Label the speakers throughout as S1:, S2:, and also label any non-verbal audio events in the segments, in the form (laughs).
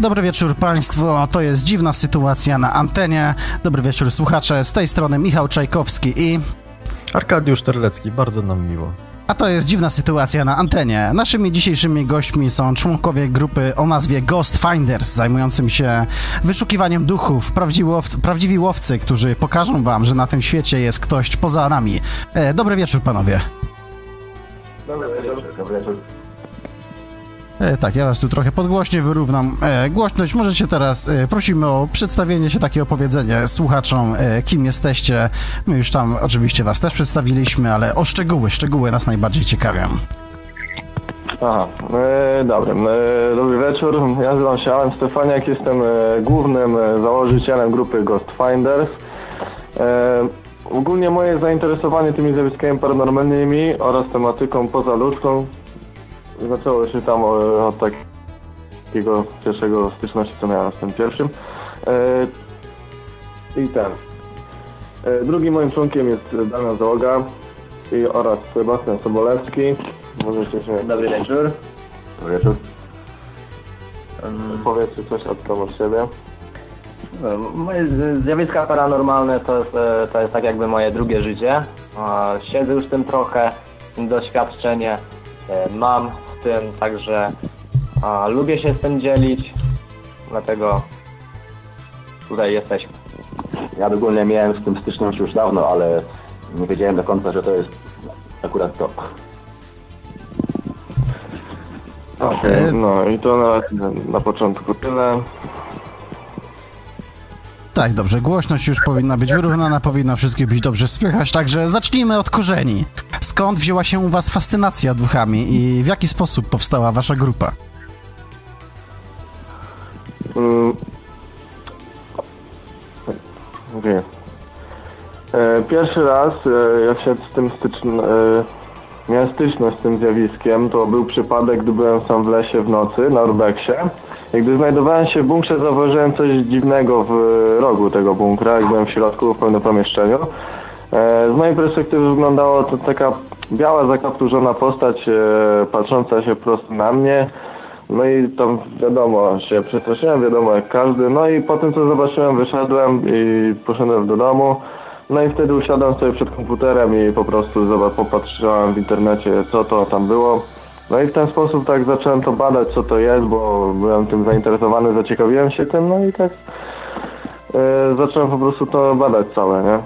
S1: Dobry wieczór Państwu, to jest dziwna sytuacja na antenie. Dobry wieczór słuchacze, z tej strony Michał Czajkowski i...
S2: Arkadiusz Terlecki, bardzo nam miło.
S1: A to jest dziwna sytuacja na antenie. Naszymi dzisiejszymi gośćmi są członkowie grupy o nazwie Ghost Finders, zajmującym się wyszukiwaniem duchów, prawdziwi łowcy, prawdziwi łowcy którzy pokażą wam, że na tym świecie jest ktoś poza nami. E, dobry wieczór panowie.
S3: Dobry wieczór. Dobry wieczór.
S1: E, tak, ja was tu trochę podgłośnie wyrównam. E, głośność, możecie teraz, e, prosimy o przedstawienie się, takie opowiedzenie słuchaczom, e, kim jesteście. My już tam oczywiście was też przedstawiliśmy, ale o szczegóły, szczegóły nas najbardziej ciekawią.
S3: Aha, e, dobry. E, dobry wieczór. Ja nazywam się Alan Stefaniak, jestem e, głównym e, założycielem grupy Ghost Finders. E, ogólnie moje zainteresowanie tymi zjawiskami paranormalnymi oraz tematyką pozaludzką zaczęło się tam e, od takiego pierwszego styczności, co miałem z tym pierwszym. E, I ten. E, drugim moim członkiem jest Damian Załoga i oraz Sebastian Sobolewski. Możecie się...
S4: Dobry wieczór.
S3: Dobry wieczór. Powiedzcie coś od tam od siebie.
S4: Moje z- zjawiska paranormalne to jest, e, to jest tak jakby moje drugie życie. E, Siedzę już tym trochę, doświadczenie e, mam tym, także e, lubię się z tym dzielić, dlatego tutaj jesteśmy.
S5: Ja ogólnie miałem z tym styczność już dawno, ale nie wiedziałem do końca, że to jest akurat to.
S3: Okej, no i to na, na początku tyle.
S1: Tak, dobrze, głośność już powinna być wyrównana, powinno wszystkie być dobrze słychać, także zacznijmy od korzeni. Skąd wzięła się u was fascynacja duchami i w jaki sposób powstała wasza grupa?
S3: Mm. Okej. E, Pierwszy raz, e, się z tym styczn... e, miałem styczność z tym zjawiskiem, to był przypadek, gdy byłem sam w lesie w nocy na urbexie. I gdy znajdowałem się w bunkrze, zauważyłem coś dziwnego w rogu tego bunkra, jak byłem w środku, w pewnym pomieszczeniu. E, Z mojej perspektywy wyglądało to taka biała, zakapturzona postać, e, patrząca się prosto na mnie. No i tam wiadomo, się przestraszyłem, wiadomo jak każdy. No i po tym co zobaczyłem, wyszedłem i poszedłem do domu. No i wtedy usiadłem sobie przed komputerem i po prostu popatrzyłem w internecie co to tam było. No i w ten sposób tak zacząłem to badać co to jest, bo byłem tym zainteresowany, zaciekawiłem się tym, no i tak e, zacząłem po prostu to badać całe, nie?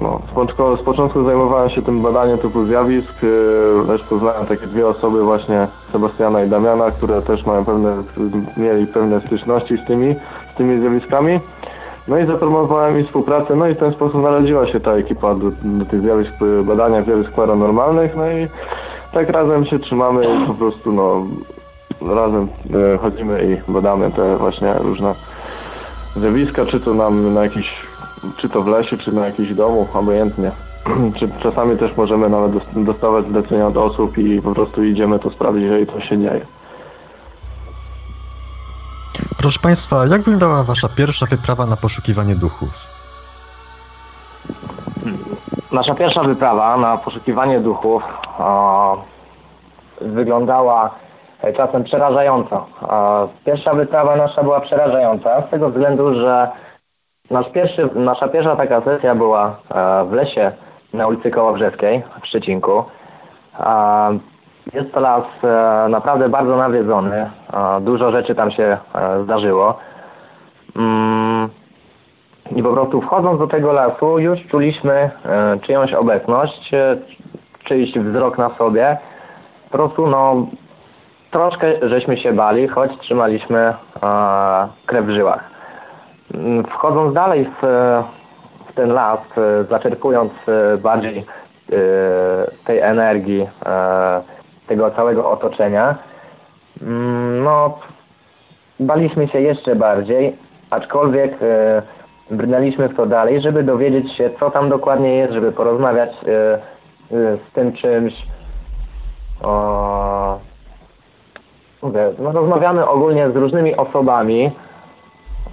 S3: No, z początku, z początku zajmowałem się tym badaniem typu zjawisk, yy, lecz poznałem takie dwie osoby właśnie, Sebastiana i Damiana, które też mają pewne, mieli pewne styczności z tymi, z tymi zjawiskami. No i zaproponowałem im współpracę, no i w ten sposób narodziła się ta ekipa do, do tych zjawisk, badania zjawisk paranormalnych, no i tak razem się trzymamy i po prostu no, razem y, chodzimy i badamy te właśnie różne zjawiska, czy to nam na jakiś, czy to w lesie, czy na jakimś domu, obojętnie. (clears throat) czy czasami też możemy nawet dos- dostawać zlecenia od osób i po prostu idziemy to sprawdzić, jeżeli to się dzieje.
S2: Proszę Państwa, jak wyglądała Wasza pierwsza wyprawa na poszukiwanie duchów?
S4: Nasza pierwsza wyprawa na poszukiwanie duchów wyglądała e, czasem przerażająco. Pierwsza wyprawa nasza była przerażająca z tego względu, że nasz pierwszy, nasza pierwsza taka sesja była e, w lesie na ulicy Kołobrzeskiej w Szczecinku. Jest to las e, naprawdę bardzo nawiedzony. Dużo rzeczy tam się zdarzyło. Mm, i po prostu wchodząc do tego lasu już czuliśmy czyjąś obecność, czyjś wzrok na sobie. Po prostu no troszkę żeśmy się bali, choć trzymaliśmy e, krew w żyłach. Mm, Wchodząc dalej w, w ten las, e, zaczerpując e, bardziej e, tej energii, e, tego całego otoczenia, mm, no baliśmy się jeszcze bardziej, aczkolwiek e, brnęliśmy w to dalej, żeby dowiedzieć się, co tam dokładnie jest, żeby porozmawiać z tym czymś. O, mówię, no, rozmawiamy ogólnie z różnymi osobami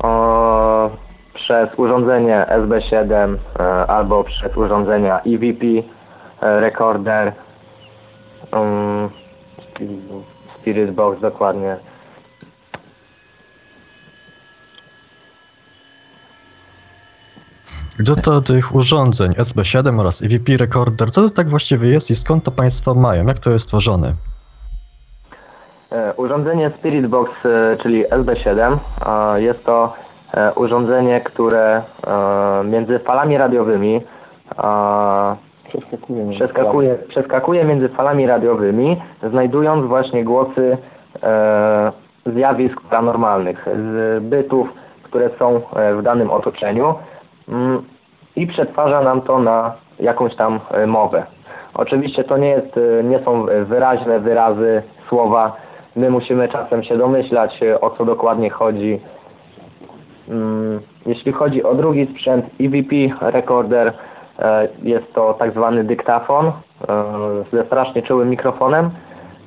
S4: o, przez urządzenie SB7 e, albo przez urządzenia EVP, e, Recorder, um, Spirit Box dokładnie.
S2: Co to tych urządzeń SB7 oraz EVP Recorder, co to tak właściwie jest i skąd to Państwo mają? Jak to jest stworzone?
S4: E, Urządzenie Spirit Box, e, czyli SB7, e, jest to urządzenie, które między falami radiowymi przeskakuje, przeskakuje między falami radiowymi, znajdując właśnie głosy zjawisk paranormalnych, z bytów, które są w danym otoczeniu i przetwarza nam to na jakąś tam e, mowę. Oczywiście to nie, jest, e, nie są wyraźne wyrazy, słowa. My musimy czasem się domyślać, e, o co dokładnie chodzi. Mm, Jeśli chodzi o drugi sprzęt EVP Recorder, e, jest to tak zwany dyktafon e, ze strasznie czułym mikrofonem.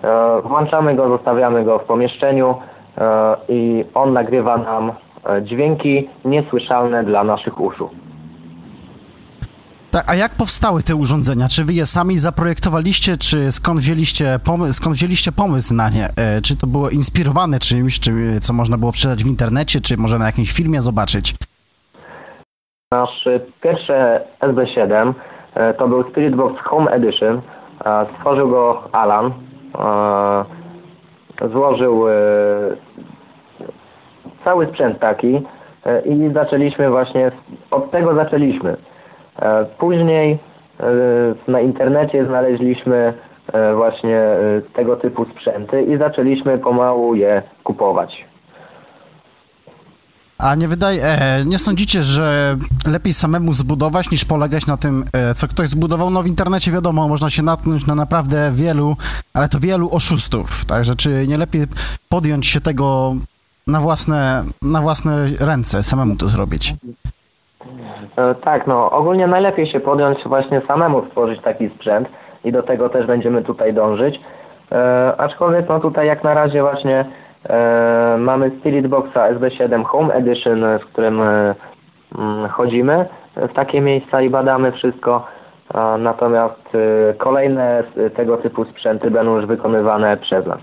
S4: E, Włączamy go, zostawiamy go w pomieszczeniu e, i on nagrywa nam e, dźwięki niesłyszalne dla naszych uszu.
S1: Tak, a jak powstały te urządzenia? Czy wy je sami zaprojektowaliście, czy skąd wzięliście, pomy- skąd wzięliście pomysł na nie? E, czy to było inspirowane czymś, czy co można było przeczytać w internecie, czy może na jakimś filmie zobaczyć?
S4: Nasz e, pierwszy SB7 e, to był Spirit Box Home Edition. E, Stworzył go Alan. E, Złożył e, cały sprzęt taki e, i zaczęliśmy właśnie, od tego zaczęliśmy. E, Później e, na internecie znaleźliśmy właśnie tego typu sprzęty i zaczęliśmy pomału je kupować.
S1: A nie wydaje, nie sądzicie, że lepiej samemu zbudować niż polegać na tym, co ktoś zbudował? No w internecie wiadomo, można się natknąć na naprawdę wielu, ale to wielu oszustów. Także czy nie lepiej podjąć się tego na własne, na własne ręce, samemu to zrobić?
S4: E, Tak, no ogólnie najlepiej się podjąć właśnie samemu stworzyć taki sprzęt i do tego też będziemy tutaj dążyć. E, aczkolwiek no tutaj jak na razie właśnie e, mamy Spirit Boxa SB7 Home Edition, e, w którym e, mm, chodzimy w takie miejsca i badamy wszystko. A natomiast e, kolejne e, tego typu sprzęty będą już wykonywane przez nas.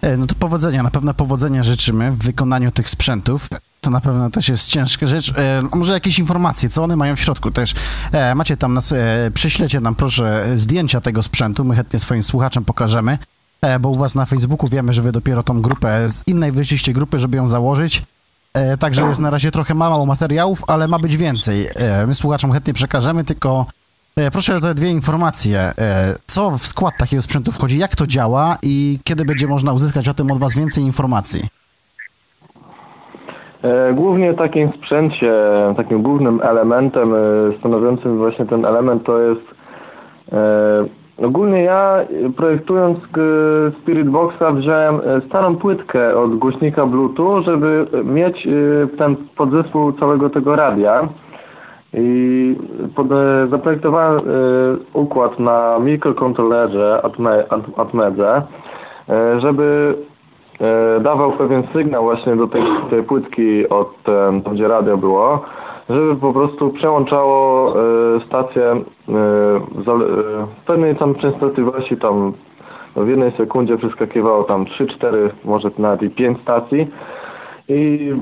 S1: E, No to powodzenia, na pewno powodzenia życzymy w wykonaniu tych sprzętów. To na pewno też jest ciężka rzecz. E, może jakieś informacje, co one mają w środku też? E, macie tam nas, e, nam proszę zdjęcia tego sprzętu, my chętnie swoim słuchaczom pokażemy, e, bo u was na Facebooku wiemy, że wy dopiero tą grupę z innej wyjściście grupy, żeby ją założyć. E, także jest na razie trochę mało materiałów, ale ma być więcej. E, my słuchaczom chętnie przekażemy, tylko proszę o te dwie informacje. E, co w skład takiego sprzętu wchodzi, jak to działa i kiedy będzie można uzyskać o tym od was więcej informacji?
S3: E, Głównie w takim sprzęcie, takim głównym elementem e, stanowiącym właśnie ten element to jest e, ogólnie ja e, projektując e, Spirit Boxa wziąłem e, starą płytkę od głośnika Bluetooth, żeby mieć e, ten podzespół całego tego radia i e, zaprojektowałem e, układ na mikrokontrolerze Atme, At- Atmedze, e, żeby dawał pewien sygnał właśnie do tej, tej płytki od tam gdzie radio było, żeby po prostu przełączało stację w pewnej tam częstotliwości tam w jednej sekundzie przeskakiwało tam 3-4, może nawet i 5 stacji. I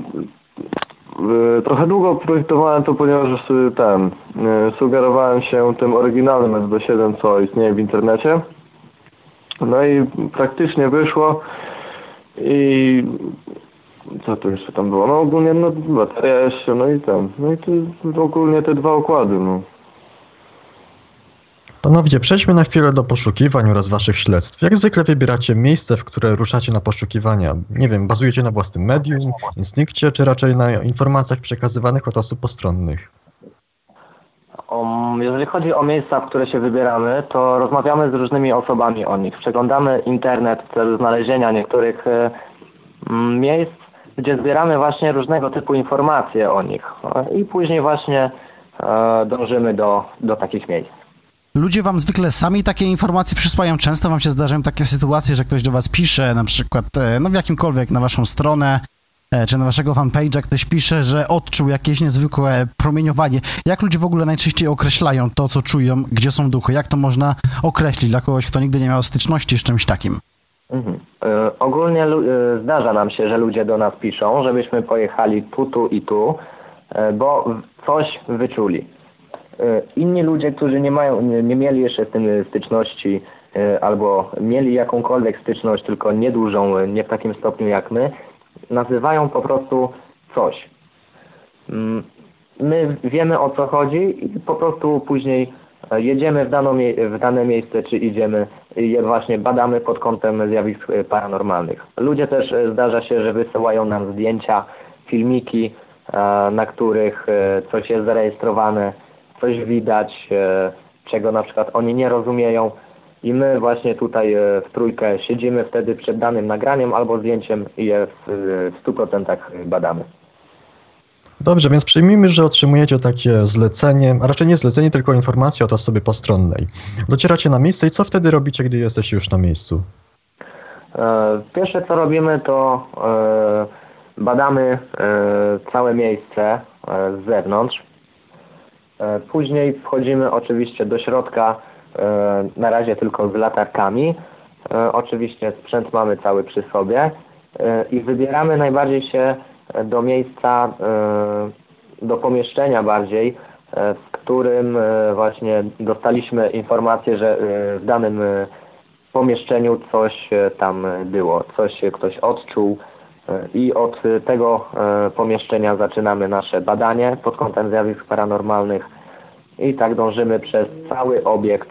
S3: trochę długo projektowałem to, ponieważ e, ten e, sugerowałem się tym oryginalnym SB7, co istnieje w internecie. No i praktycznie wyszło i co tu jeszcze tam było? No ogólnie no bateria jeszcze, no i tam. No i to ogólnie te dwa układy, no.
S2: Panowie, przejdźmy na chwilę do poszukiwań oraz waszych śledztw. Jak zwykle wybieracie miejsce, w które ruszacie na poszukiwania? Nie wiem, bazujecie na własnym medium, instynkcie, czy raczej na informacjach przekazywanych od osób postronnych?
S4: Um, jeżeli chodzi o miejsca, w które się wybieramy, to rozmawiamy z różnymi osobami o nich. Przeglądamy internet w celu znalezienia niektórych e, miejsc, gdzie zbieramy właśnie różnego typu informacje o nich. E, I później właśnie e, dążymy do, do takich miejsc.
S1: Ludzie wam zwykle sami takie informacje przysłają. Często wam się zdarzają takie sytuacje, że ktoś do was pisze, na przykład, e, no w jakimkolwiek, na waszą stronę, e, czy na waszego fanpage'a ktoś pisze, że odczuł jakieś niezwykłe promieniowanie. Jak ludzie w ogóle najczęściej określają to, co czują, gdzie są duchy? Jak to można określić dla kogoś, kto nigdy nie miał styczności z czymś takim?
S4: Mhm. E, ogólnie e, zdarza nam się, że ludzie do nas piszą, żebyśmy pojechali tu, tu i tu. e, bo coś wyczuli. E, Inni ludzie, którzy nie mają, nie, nie mieli jeszcze z tym styczności e, albo mieli jakąkolwiek styczność, tylko niedużą, e, nie w takim stopniu jak my, nazywają po prostu coś. Mm, My wiemy o co chodzi i po prostu później jedziemy w, daną, w dane miejsce, czy idziemy i je właśnie badamy pod kątem zjawisk paranormalnych. Ludzie też zdarza się, że wysyłają nam zdjęcia, filmiki, na których coś jest zarejestrowane, coś widać, e, czego na przykład oni nie rozumieją. I my właśnie tutaj e, w trójkę siedzimy wtedy przed danym nagraniem albo zdjęciem i je w, w 100% badamy.
S2: Dobrze, więc przyjmijmy, że otrzymujecie takie zlecenie, a raczej nie zlecenie, tylko informację od osoby postronnej. Docieracie na miejsce i co wtedy robicie, gdy jesteście już na miejscu?
S4: E, Pierwsze co robimy to e, badamy e, całe miejsce e, z zewnątrz. E, Później wchodzimy oczywiście do środka, e, na razie tylko z latarkami. E, Oczywiście sprzęt mamy cały przy sobie i wybieramy najbardziej się do miejsca, do pomieszczenia bardziej, w którym właśnie dostaliśmy informację, że w danym pomieszczeniu coś tam było, coś ktoś odczuł i od tego e, pomieszczenia zaczynamy nasze badanie pod kątem zjawisk paranormalnych i tak dążymy przez cały obiekt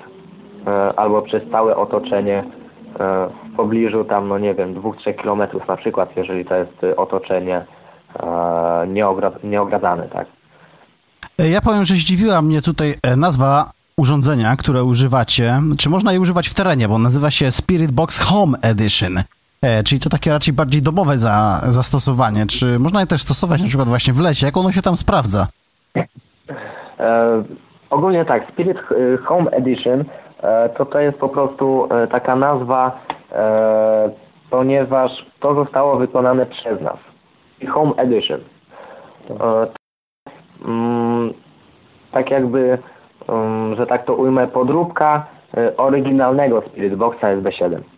S4: e, albo przez całe otoczenie e, w pobliżu tam, no nie wiem, dwóch, trzech kilometrów na przykład, jeżeli to jest otoczenie nieogra- nieogradzane, tak.
S1: Ja powiem, że zdziwiła mnie tutaj nazwa urządzenia, które używacie. Czy można je używać w terenie, bo nazywa się Spirit Box Home Edition. E, czyli to takie raczej bardziej domowe za, zastosowanie. Czy można je też stosować na przykład właśnie w lesie? Jak ono się tam sprawdza?
S4: E, ogólnie tak, Spirit Home Edition e, to to jest po prostu e, taka nazwa, e, ponieważ to zostało wykonane przez nas. Home Edition. E, mm, tak jakby, mm, że tak to ujmę, podróbka oryginalnego Spirit Boxa SB7.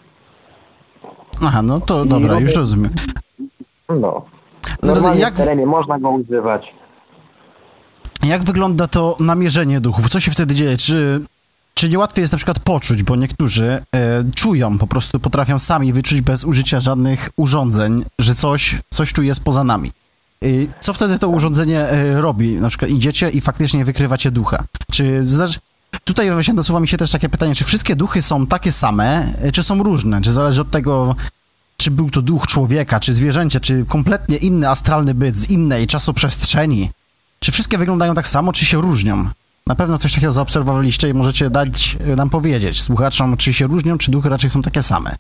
S1: Aha, no to
S4: I
S1: dobra,
S4: robię-
S1: już rozumiem.
S4: No.
S1: No
S4: Normalnie
S1: jak-
S4: w terenie można go używać.
S1: Jak wygląda to namierzenie duchów? Co się wtedy dzieje? Czy, czy niełatwiej jest na przykład poczuć, bo niektórzy e, czują, po prostu potrafią sami wyczuć bez użycia żadnych urządzeń, że coś, coś tu jest poza nami. I co wtedy to urządzenie e, robi? Na przykład idziecie i faktycznie wykrywacie ducha. Czy zdarzy... Tutaj właśnie nasuwa mi się też takie pytanie, czy wszystkie duchy są takie same, e, czy są różne? Czy zależy od tego, czy był to duch człowieka, czy zwierzęcia, czy kompletnie inny astralny byt z innej czasoprzestrzeni? Czy wszystkie wyglądają tak samo, czy się różnią? Na pewno coś takiego zaobserwowaliście i możecie dać e, nam powiedzieć słuchaczom, czy się różnią, czy duchy raczej są takie same.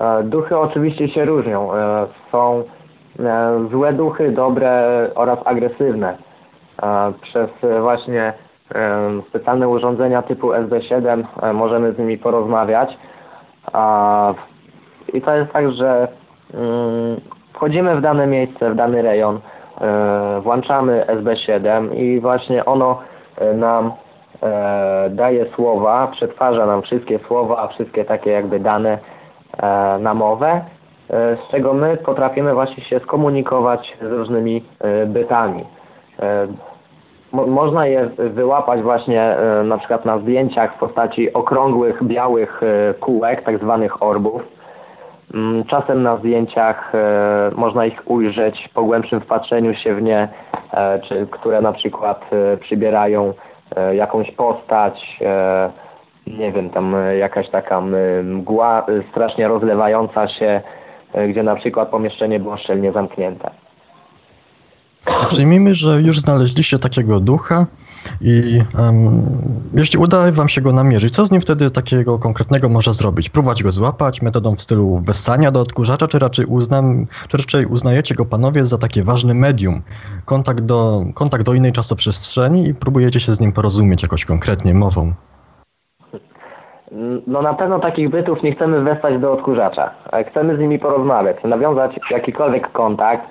S4: E, Duchy oczywiście się różnią. Są złe duchy, dobre oraz agresywne. Przez właśnie specjalne urządzenia typu SB7 e, możemy z nimi porozmawiać. I to jest tak, że mm, wchodzimy w dane miejsce, w dany rejon, e, włączamy SB7 i właśnie ono e, nam daje słowa, przetwarza nam wszystkie słowa, wszystkie takie jakby dane e, na mowę, e, z czego my potrafimy właśnie się skomunikować z różnymi bytami. Mo- można je wyłapać właśnie e, na przykład na zdjęciach w postaci okrągłych, białych e, kółek, tak zwanych orbów. Mm, Czasem na zdjęciach e, można ich ujrzeć po głębszym wpatrzeniu się w nie, czy, które na przykład przybierają jakąś postać, nie wiem, tam jakaś taka mgła strasznie rozlewająca się, gdzie na przykład pomieszczenie było szczelnie zamknięte.
S2: Przyjmijmy, że już znaleźliście takiego ducha i em, jeśli uda wam się go namierzyć, co z nim wtedy takiego konkretnego może zrobić? Próbować go złapać metodą w stylu wessania do odkurzacza, czy raczej, uznam, czy raczej uznajecie go panowie za takie ważne medium, kontakt do, kontakt do innej czasoprzestrzeni i próbujecie się z nim porozumieć jakoś konkretnie mową?
S4: No na pewno takich bytów nie chcemy westać do odkurzacza. Chcemy z nimi porozmawiać, nawiązać jakikolwiek kontakt,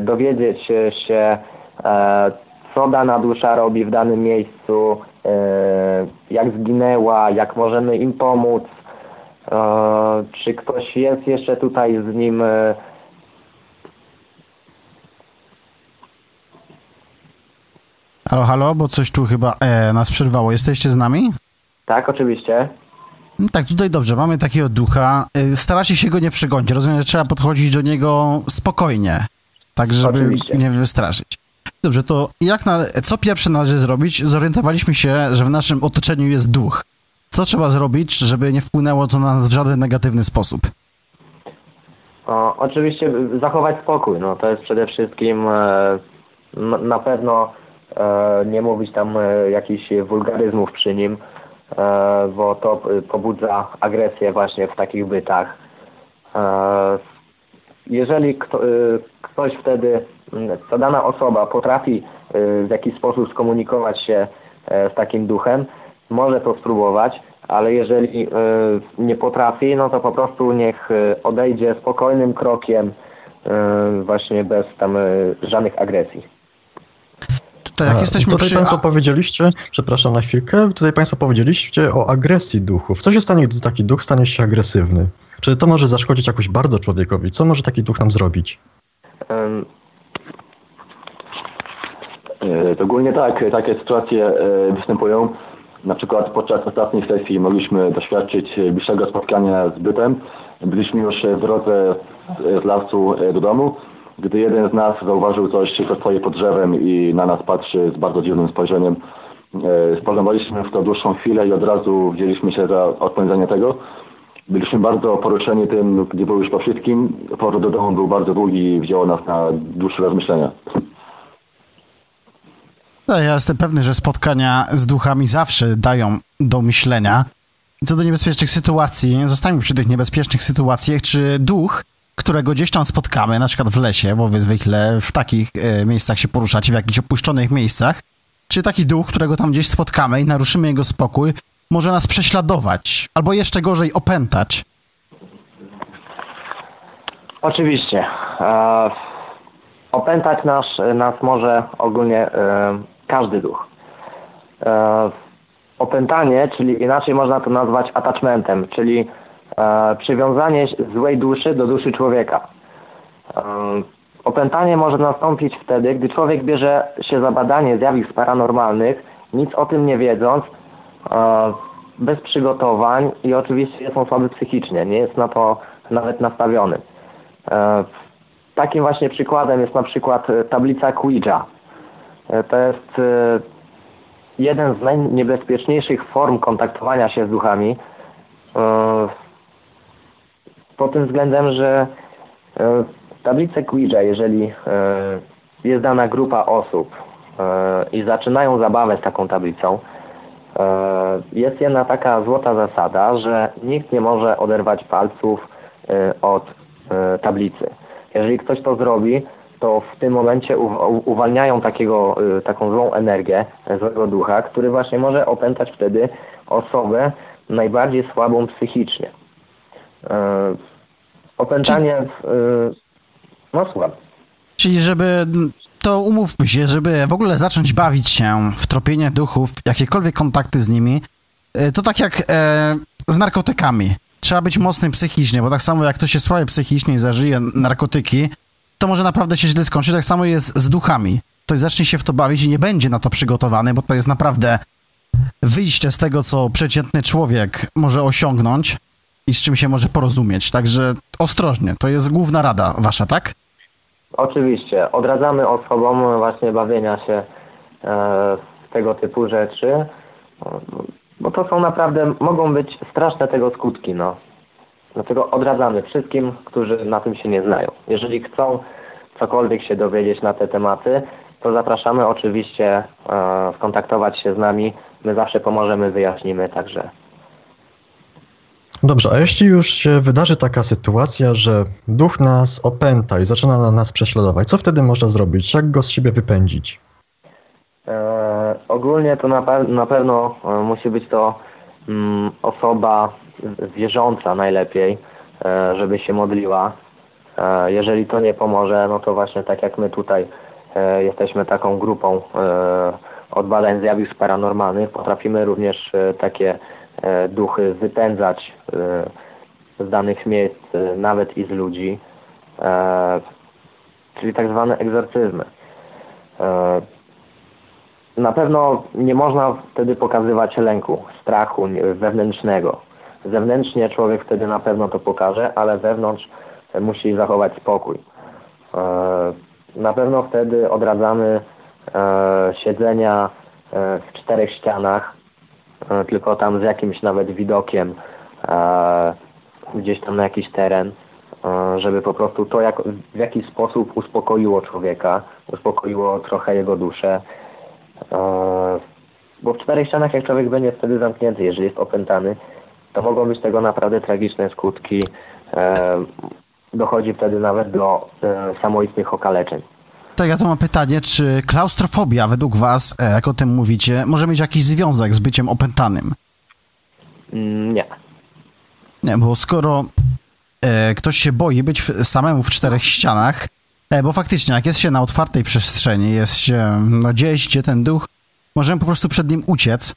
S4: dowiedzieć e, się, e, co dana dusza robi w danym miejscu, e, jak zginęła, jak możemy im pomóc, czy ktoś jest jeszcze tutaj z nim.
S1: Halo, halo, bo coś tu chyba e, nas przerwało. Jesteście z nami?
S4: Tak, oczywiście.
S1: No Tak, tutaj dobrze, mamy takiego ducha. Staracie się go nie przygonić. Rozumiem, że trzeba podchodzić do niego spokojnie, tak żeby
S4: Oczywiście.
S1: nie wystraszyć. Dobrze, to jak na, co pierwsze należy zrobić? Zorientowaliśmy się, że w naszym otoczeniu jest duch. Co trzeba zrobić, żeby nie wpłynęło to na nas w żaden negatywny sposób?
S4: O, oczywiście zachować spokój, no to jest przede wszystkim e, na pewno e, nie mówić tam e, jakichś wulgaryzmów przy nim, e, bo to y, pobudza agresję właśnie w takich bytach. Jeżeli kto, y, ktoś wtedy, mm, ta dana osoba potrafi y, w jakiś sposób skomunikować się e, z takim duchem, może to spróbować, ale jeżeli y, nie potrafi, no to po prostu niech odejdzie spokojnym krokiem, właśnie bez tam żadnych agresji.
S1: To jak
S2: A,
S1: jesteśmy
S2: Tutaj
S1: przy...
S2: Państwo powiedzieliście, przepraszam na chwilkę, tutaj Państwo powiedzieliście o agresji duchów. Co się stanie, gdy taki duch stanie się agresywny? Czy to może zaszkodzić jakoś bardzo człowiekowi? Co może taki duch nam zrobić?
S5: E, To ogólnie tak, takie sytuacje e, występują. Na przykład podczas ostatniej sesji mogliśmy doświadczyć e, bliższego spotkania z bytem. Byliśmy już e, w drodze z- z lasu e, do domu, gdy jeden z nas zauważył coś, co stoi pod drzewem i na nas patrzy z bardzo dziwnym spojrzeniem. E, Spoglądaliśmy w to dłuższą chwilę i od razu wzięliśmy się za odpędzenie tego. Byliśmy bardzo poruszeni tym, gdzie był już po wszystkim. Powrót do domu był bardzo długi i wzięło nas na dłuższe rozmyślenia.
S1: No, Ja jestem pewny, że spotkania z duchami zawsze dają do myślenia. Co do niebezpiecznych sytuacji, zostańmy przy tych niebezpiecznych sytuacjach, czy duch, którego gdzieś tam spotkamy, na przykład w lesie, bo wy zwykle w takich e, miejscach się poruszacie, w jakichś opuszczonych miejscach, czy taki duch, którego tam gdzieś spotkamy i naruszymy jego spokój, może nas prześladować, albo jeszcze gorzej opętać.
S4: Oczywiście. E, opętać nas, nas może ogólnie e, każdy duch. E, opętanie, czyli inaczej można to nazwać attachmentem, czyli przywiązanie złej duszy do duszy człowieka. E, opętanie może nastąpić wtedy, gdy człowiek bierze się za badanie zjawisk paranormalnych, nic o tym nie wiedząc, e, bez przygotowań i oczywiście jest on słaby psychicznie, nie jest na to nawet nastawiony. E, Takim właśnie przykładem jest na przykład e, tablica Ouija. E, To jest e, jeden z najniebezpieczniejszych form kontaktowania się z duchami. E, Pod tym względem, że e, tablicę Ouija, jeżeli e, jest dana grupa osób e, i zaczynają zabawę z taką tablicą, e, jest jedna taka złota zasada, że nikt nie może oderwać palców e, od e, tablicy. Jeżeli ktoś to zrobi, to w tym momencie uwalniają takiego, e, taką złą energię e, złego ducha, który właśnie może opętać wtedy osobę najbardziej słabą psychicznie. Opętanie, w, e, no słucham.
S1: Czyli żeby, to umówmy się, żeby w ogóle zacząć bawić się w tropienie duchów, jakiekolwiek kontakty z nimi, e, to tak jak e, z narkotykami. Trzeba być mocnym psychicznie, bo tak samo jak ktoś jest słaby psychicznie i zażyje narkotyki, to może naprawdę się źle skończyć. Tak samo jest z duchami. Ktoś zacznie się w to bawić i nie będzie na to przygotowany, bo to jest naprawdę wyjście z tego, co przeciętny człowiek może osiągnąć i z czym się może porozumieć. Także ostrożnie, to jest główna rada wasza, tak?
S4: Oczywiście. Odradzamy osobom właśnie bawienia się e, w tego typu rzeczy, bo to są naprawdę, mogą być straszne tego skutki, no. Dlatego odradzamy wszystkim, którzy na tym się nie znają. Jeżeli chcą cokolwiek się dowiedzieć na te tematy, to zapraszamy oczywiście e, skontaktować się z nami. My zawsze pomożemy, wyjaśnimy, także
S2: Dobrze, a jeśli już się wydarzy taka sytuacja, że duch nas opęta i zaczyna na nas prześladować, co wtedy można zrobić? Jak go z siebie wypędzić?
S4: E, ogólnie to na, pe- na pewno e, musi być to mm, osoba wierząca najlepiej, e, żeby się modliła. E, jeżeli to nie pomoże, no to właśnie tak jak my tutaj e, jesteśmy taką grupą od zjawisk paranormalnych, potrafimy również takie duchy wypędzać e, z danych miejsc, e, nawet i z ludzi, e, czyli tak zwane egzorcyzmy. E, na pewno nie można wtedy pokazywać lęku, strachu wewnętrznego. Zewnętrznie człowiek wtedy na pewno to pokaże, ale wewnątrz e, musi zachować spokój. E, Na pewno wtedy odradzamy e, siedzenia e, w czterech ścianach, e, tylko tam z jakimś nawet widokiem e, gdzieś tam na jakiś teren, e, żeby po prostu to jak, w jakiś sposób uspokoiło człowieka, uspokoiło trochę jego duszę. E, Bo w czterech ścianach jak człowiek będzie wtedy zamknięty, jeżeli jest opętany, to mogą być tego naprawdę tragiczne skutki. E, Dochodzi wtedy nawet do e, samoistnych okaleczeń.
S1: To ja tu mam pytanie, czy klaustrofobia według was, e, jak o tym mówicie, może mieć jakiś związek z byciem opętanym?
S4: Mm, Nie.
S1: Nie, bo skoro e, ktoś się boi być w, samemu w czterech ścianach, e, bo faktycznie jak jest się na otwartej przestrzeni, jest się no, gdzieś, gdzie ten duch, możemy po prostu przed nim uciec,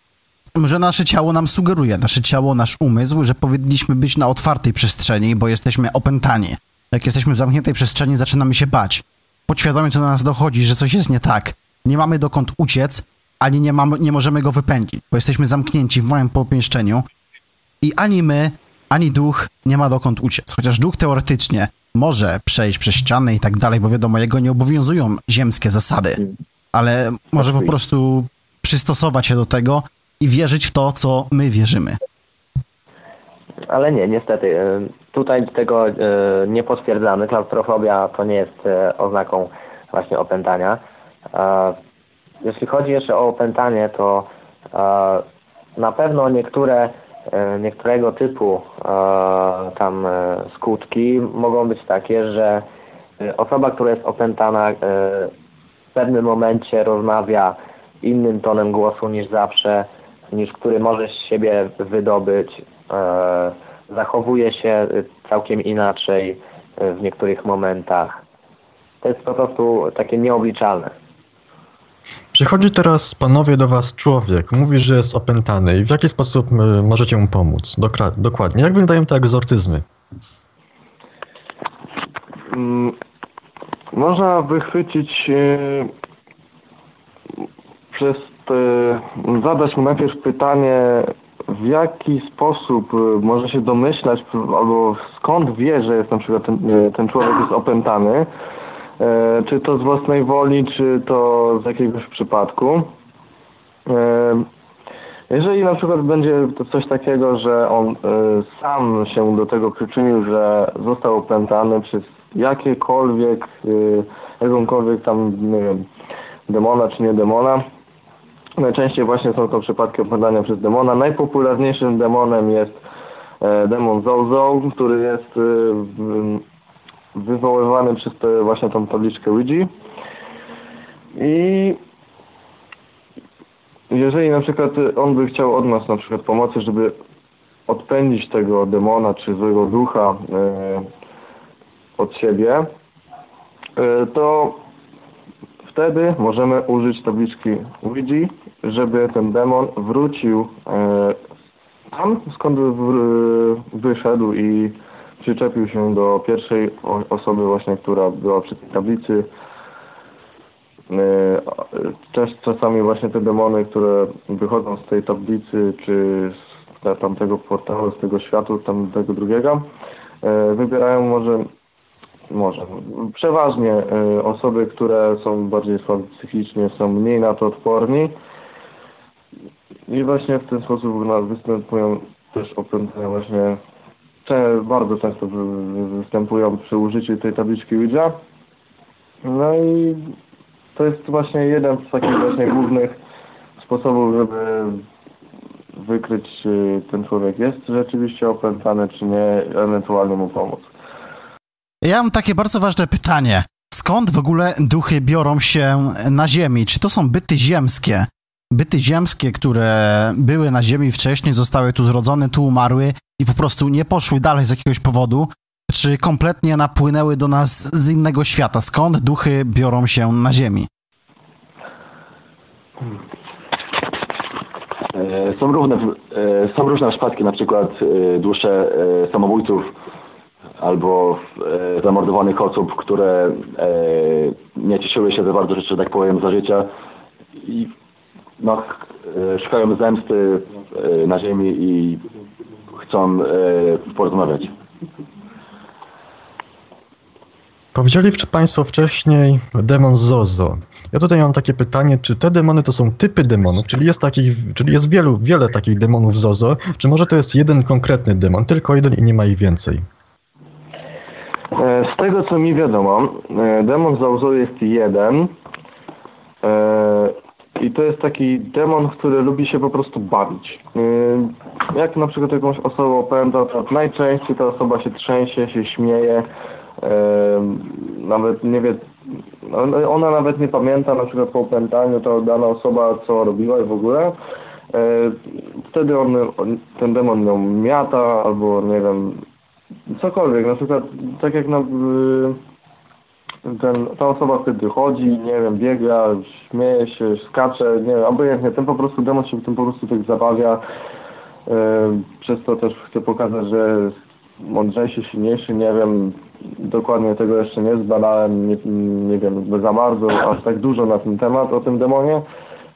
S1: że nasze ciało nam sugeruje, nasze ciało, nasz umysł, że powinniśmy być na otwartej przestrzeni, bo jesteśmy opętani. Jak jesteśmy w zamkniętej przestrzeni, zaczynamy się bać. Podświadomie to do nas dochodzi, że coś jest nie tak. Nie mamy dokąd uciec, ani nie, mamy, nie możemy go wypędzić, bo jesteśmy zamknięci w małym pomieszczeniu i ani my, ani duch nie ma dokąd uciec. Chociaż duch teoretycznie może przejść przez ściany i tak dalej, bo wiadomo, jego nie obowiązują ziemskie zasady, ale może po prostu przystosować się do tego i wierzyć w to, co my wierzymy.
S4: Ale nie, niestety. e, Tutaj tego e, nie potwierdzamy. Klaustrofobia to nie jest e, oznaką właśnie opętania. Jeśli chodzi jeszcze o opętanie, to na pewno niektóre, niektórego typu tam skutki mogą być takie, że osoba, która jest opętana w pewnym momencie rozmawia innym tonem głosu niż zawsze, niż który może z siebie wydobyć. E, zachowuje się e, całkiem inaczej e, w niektórych momentach. To jest po prostu takie nieobliczalne.
S2: Przychodzi teraz panowie do was człowiek, mówi, że jest opętany i w jaki sposób możecie mu pomóc? Dokra- dokładnie. Jak wyglądają te egzorcyzmy?
S3: Mm, Można wychwycić przez zadać mu najpierw pytanie, w jaki sposób e, może się domyślać, albo skąd wie, że jest na przykład ten, e, ten człowiek jest opętany. E, Czy to z własnej woli, czy to z jakiegoś przypadku. Jeżeli na przykład będzie to coś takiego, że on sam się do tego przyczynił, że został opętany przez jakiekolwiek, jakąkolwiek tam, nie wiem, demona czy nie demona, najczęściej właśnie są to przypadki opętania przez demona. Najpopularniejszym demonem jest e, demon Zozo, który jest e, wywoływany przez właśnie tą tabliczkę Ouija. I jeżeli na przykład on by chciał od nas na przykład pomocy, żeby odpędzić tego demona czy złego ducha e, od siebie, to wtedy możemy użyć tabliczki Ouija, żeby ten demon wrócił e, tam, skąd człowiek i przyczepił się do pierwszej osoby właśnie, która była przy tej tablicy. E, Czas, czasami właśnie te demony, które wychodzą z tej tablicy, czy z ta- tamtego portalu, z tego światu, tamtego drugiego, e, wybierają może, może, przeważnie osoby, które są bardziej słabe psychicznie, są mniej na to odporni i właśnie w ten sposób występują też opętania właśnie cze- bardzo często wy- wy- występują przy użyciu tej tabliczki Ouija. No i to jest właśnie jeden z takich właśnie głównych sposobów, żeby wykryć, czy ten człowiek jest rzeczywiście opętany, czy nie, ewentualnie mu pomóc.
S1: Ja mam takie bardzo ważne pytanie. Skąd w ogóle duchy biorą się na Ziemi? Czy to są byty ziemskie? Byty ziemskie, które były na Ziemi wcześniej, zostały tu zrodzone, tu umarły i po prostu nie poszły dalej z jakiegoś powodu? Czy kompletnie napłynęły do nas z innego świata? Skąd duchy biorą się na Ziemi?
S5: E, Są różne, e, są różne przypadki, na przykład e, dusze samobójców albo zamordowanych osób, które nie cieszyły się za bardzo, że tak powiem, za życia. I no, e, szukają zemsty e, na ziemi i chcą e, porozmawiać.
S2: Powiedzieli wcz- Państwo wcześniej demon Zozo. Ja tutaj mam takie pytanie, czy te demony to są typy demonów, czyli jest takich, czyli jest wielu, wiele takich demonów Zozo, czy może to jest jeden konkretny demon, tylko jeden i nie ma ich więcej?
S3: Z tego co mi wiadomo, demon Zauzo jest jeden i to jest taki demon, który lubi się po prostu bawić. E, Jak na przykład jakąś osobę opęta, to najczęściej ta osoba się trzęsie, się śmieje, e, nawet nie wie, ona- ona nawet nie pamięta na przykład po opętaniu to dana osoba co robiła i w ogóle. E, Wtedy on, ten demon ją miata albo nie wiem, cokolwiek, na przykład tak jak na, ten, ta osoba wtedy chodzi, nie wiem, biega, śmieje się, skacze, nie wiem, obojętnie, ten po prostu demon się tym po prostu tak zabawia, przez to też chcę pokazać, że jest mądrzejszy, silniejszy, nie wiem, dokładnie tego jeszcze nie zbadałem, nie, nie wiem za bardzo, aż tak dużo na ten temat, o tym demonie,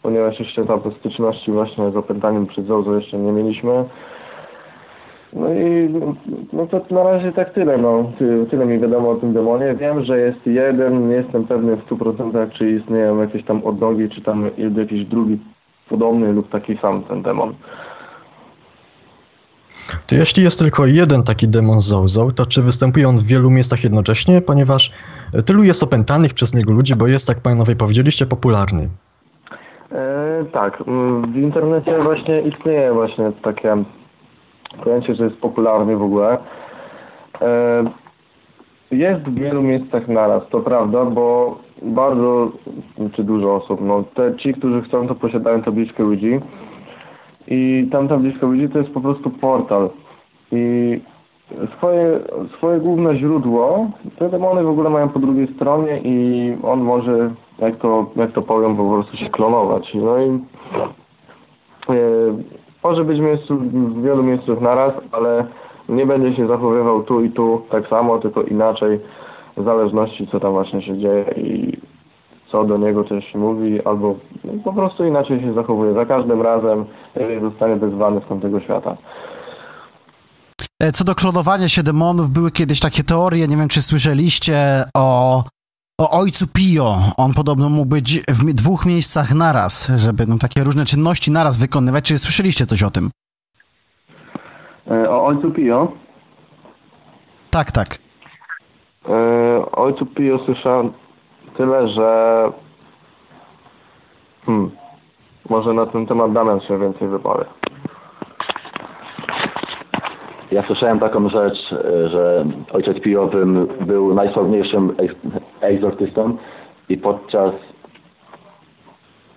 S3: ponieważ jeszcze tam styczności właśnie z opętaniem przed Zołzą jeszcze nie mieliśmy. No i no to na razie tak tyle, no. Ty, tyle mi wiadomo o tym demonie. Wiem, że jest jeden, nie jestem pewny w 100% czy istnieją jakieś tam odnogi, czy tam jest jakiś drugi podobny lub taki sam ten demon.
S2: To jeśli jest tylko jeden taki demon Zozo, to czy występuje on w wielu miejscach jednocześnie, ponieważ tylu jest opętanych przez niego ludzi, bo jest, jak panowie powiedzieliście, popularny.
S3: E, tak, w internecie właśnie istnieje właśnie takie pojęcie, że jest popularny w ogóle. E, jest w wielu miejscach naraz, to prawda, bo bardzo, czy dużo osób, no te, ci, którzy chcą, to posiadają tabliczkę ludzi i tam tabliczka ludzi to jest po prostu portal i swoje, swoje główne źródło, te demony w ogóle mają po drugiej stronie i on może, jak to, jak to powiem, po prostu się klonować. No i e, może być miejscu, w wielu miejscach naraz, ale nie będzie się zachowywał tu i tu tak samo, tylko inaczej, w zależności co tam właśnie się dzieje i co do niego coś mówi, albo po prostu inaczej się zachowuje. Za każdym razem, jeżeli zostanie wezwany z tamtego świata.
S1: E, Co do klonowania się demonów, były kiedyś takie teorie, nie wiem czy słyszeliście o, o ojcu Pio. On podobno mógł być w dwóch miejscach naraz, żeby no, takie różne czynności naraz wykonywać. Czy słyszeliście coś o tym?
S3: E, O ojcu Pio?
S1: Tak, tak.
S3: E, O ojcu Pio słyszałem tyle, że hmm, może na ten temat Damian się więcej wypowie.
S5: Ja słyszałem taką rzecz, e, że ojciec Pio bym był najsławniejszym egzortystą i podczas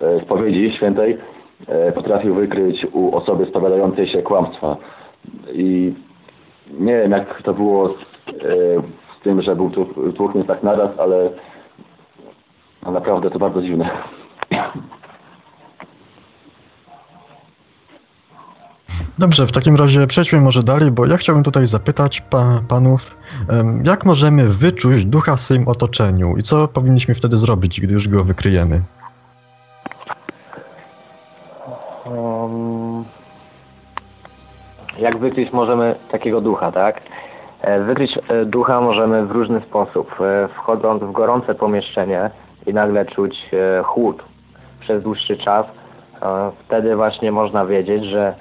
S5: e, spowiedzi świętej e, potrafił wykryć u osoby spowiadającej się kłamstwa. I nie wiem jak to było z, z tym, że był dwóch miejscach naraz, ale naprawdę to bardzo dziwne.
S2: Dobrze, w takim razie przejdźmy może dalej, bo ja chciałbym tutaj zapytać pa, panów, jak możemy wyczuć ducha w swoim otoczeniu i co powinniśmy wtedy zrobić, gdy już go wykryjemy?
S4: Um, jak wykryć możemy takiego ducha, tak? E, Wykryć e, ducha możemy w różny sposób. E, Wchodząc w gorące pomieszczenie i nagle czuć chłód przez dłuższy czas, wtedy właśnie można wiedzieć, że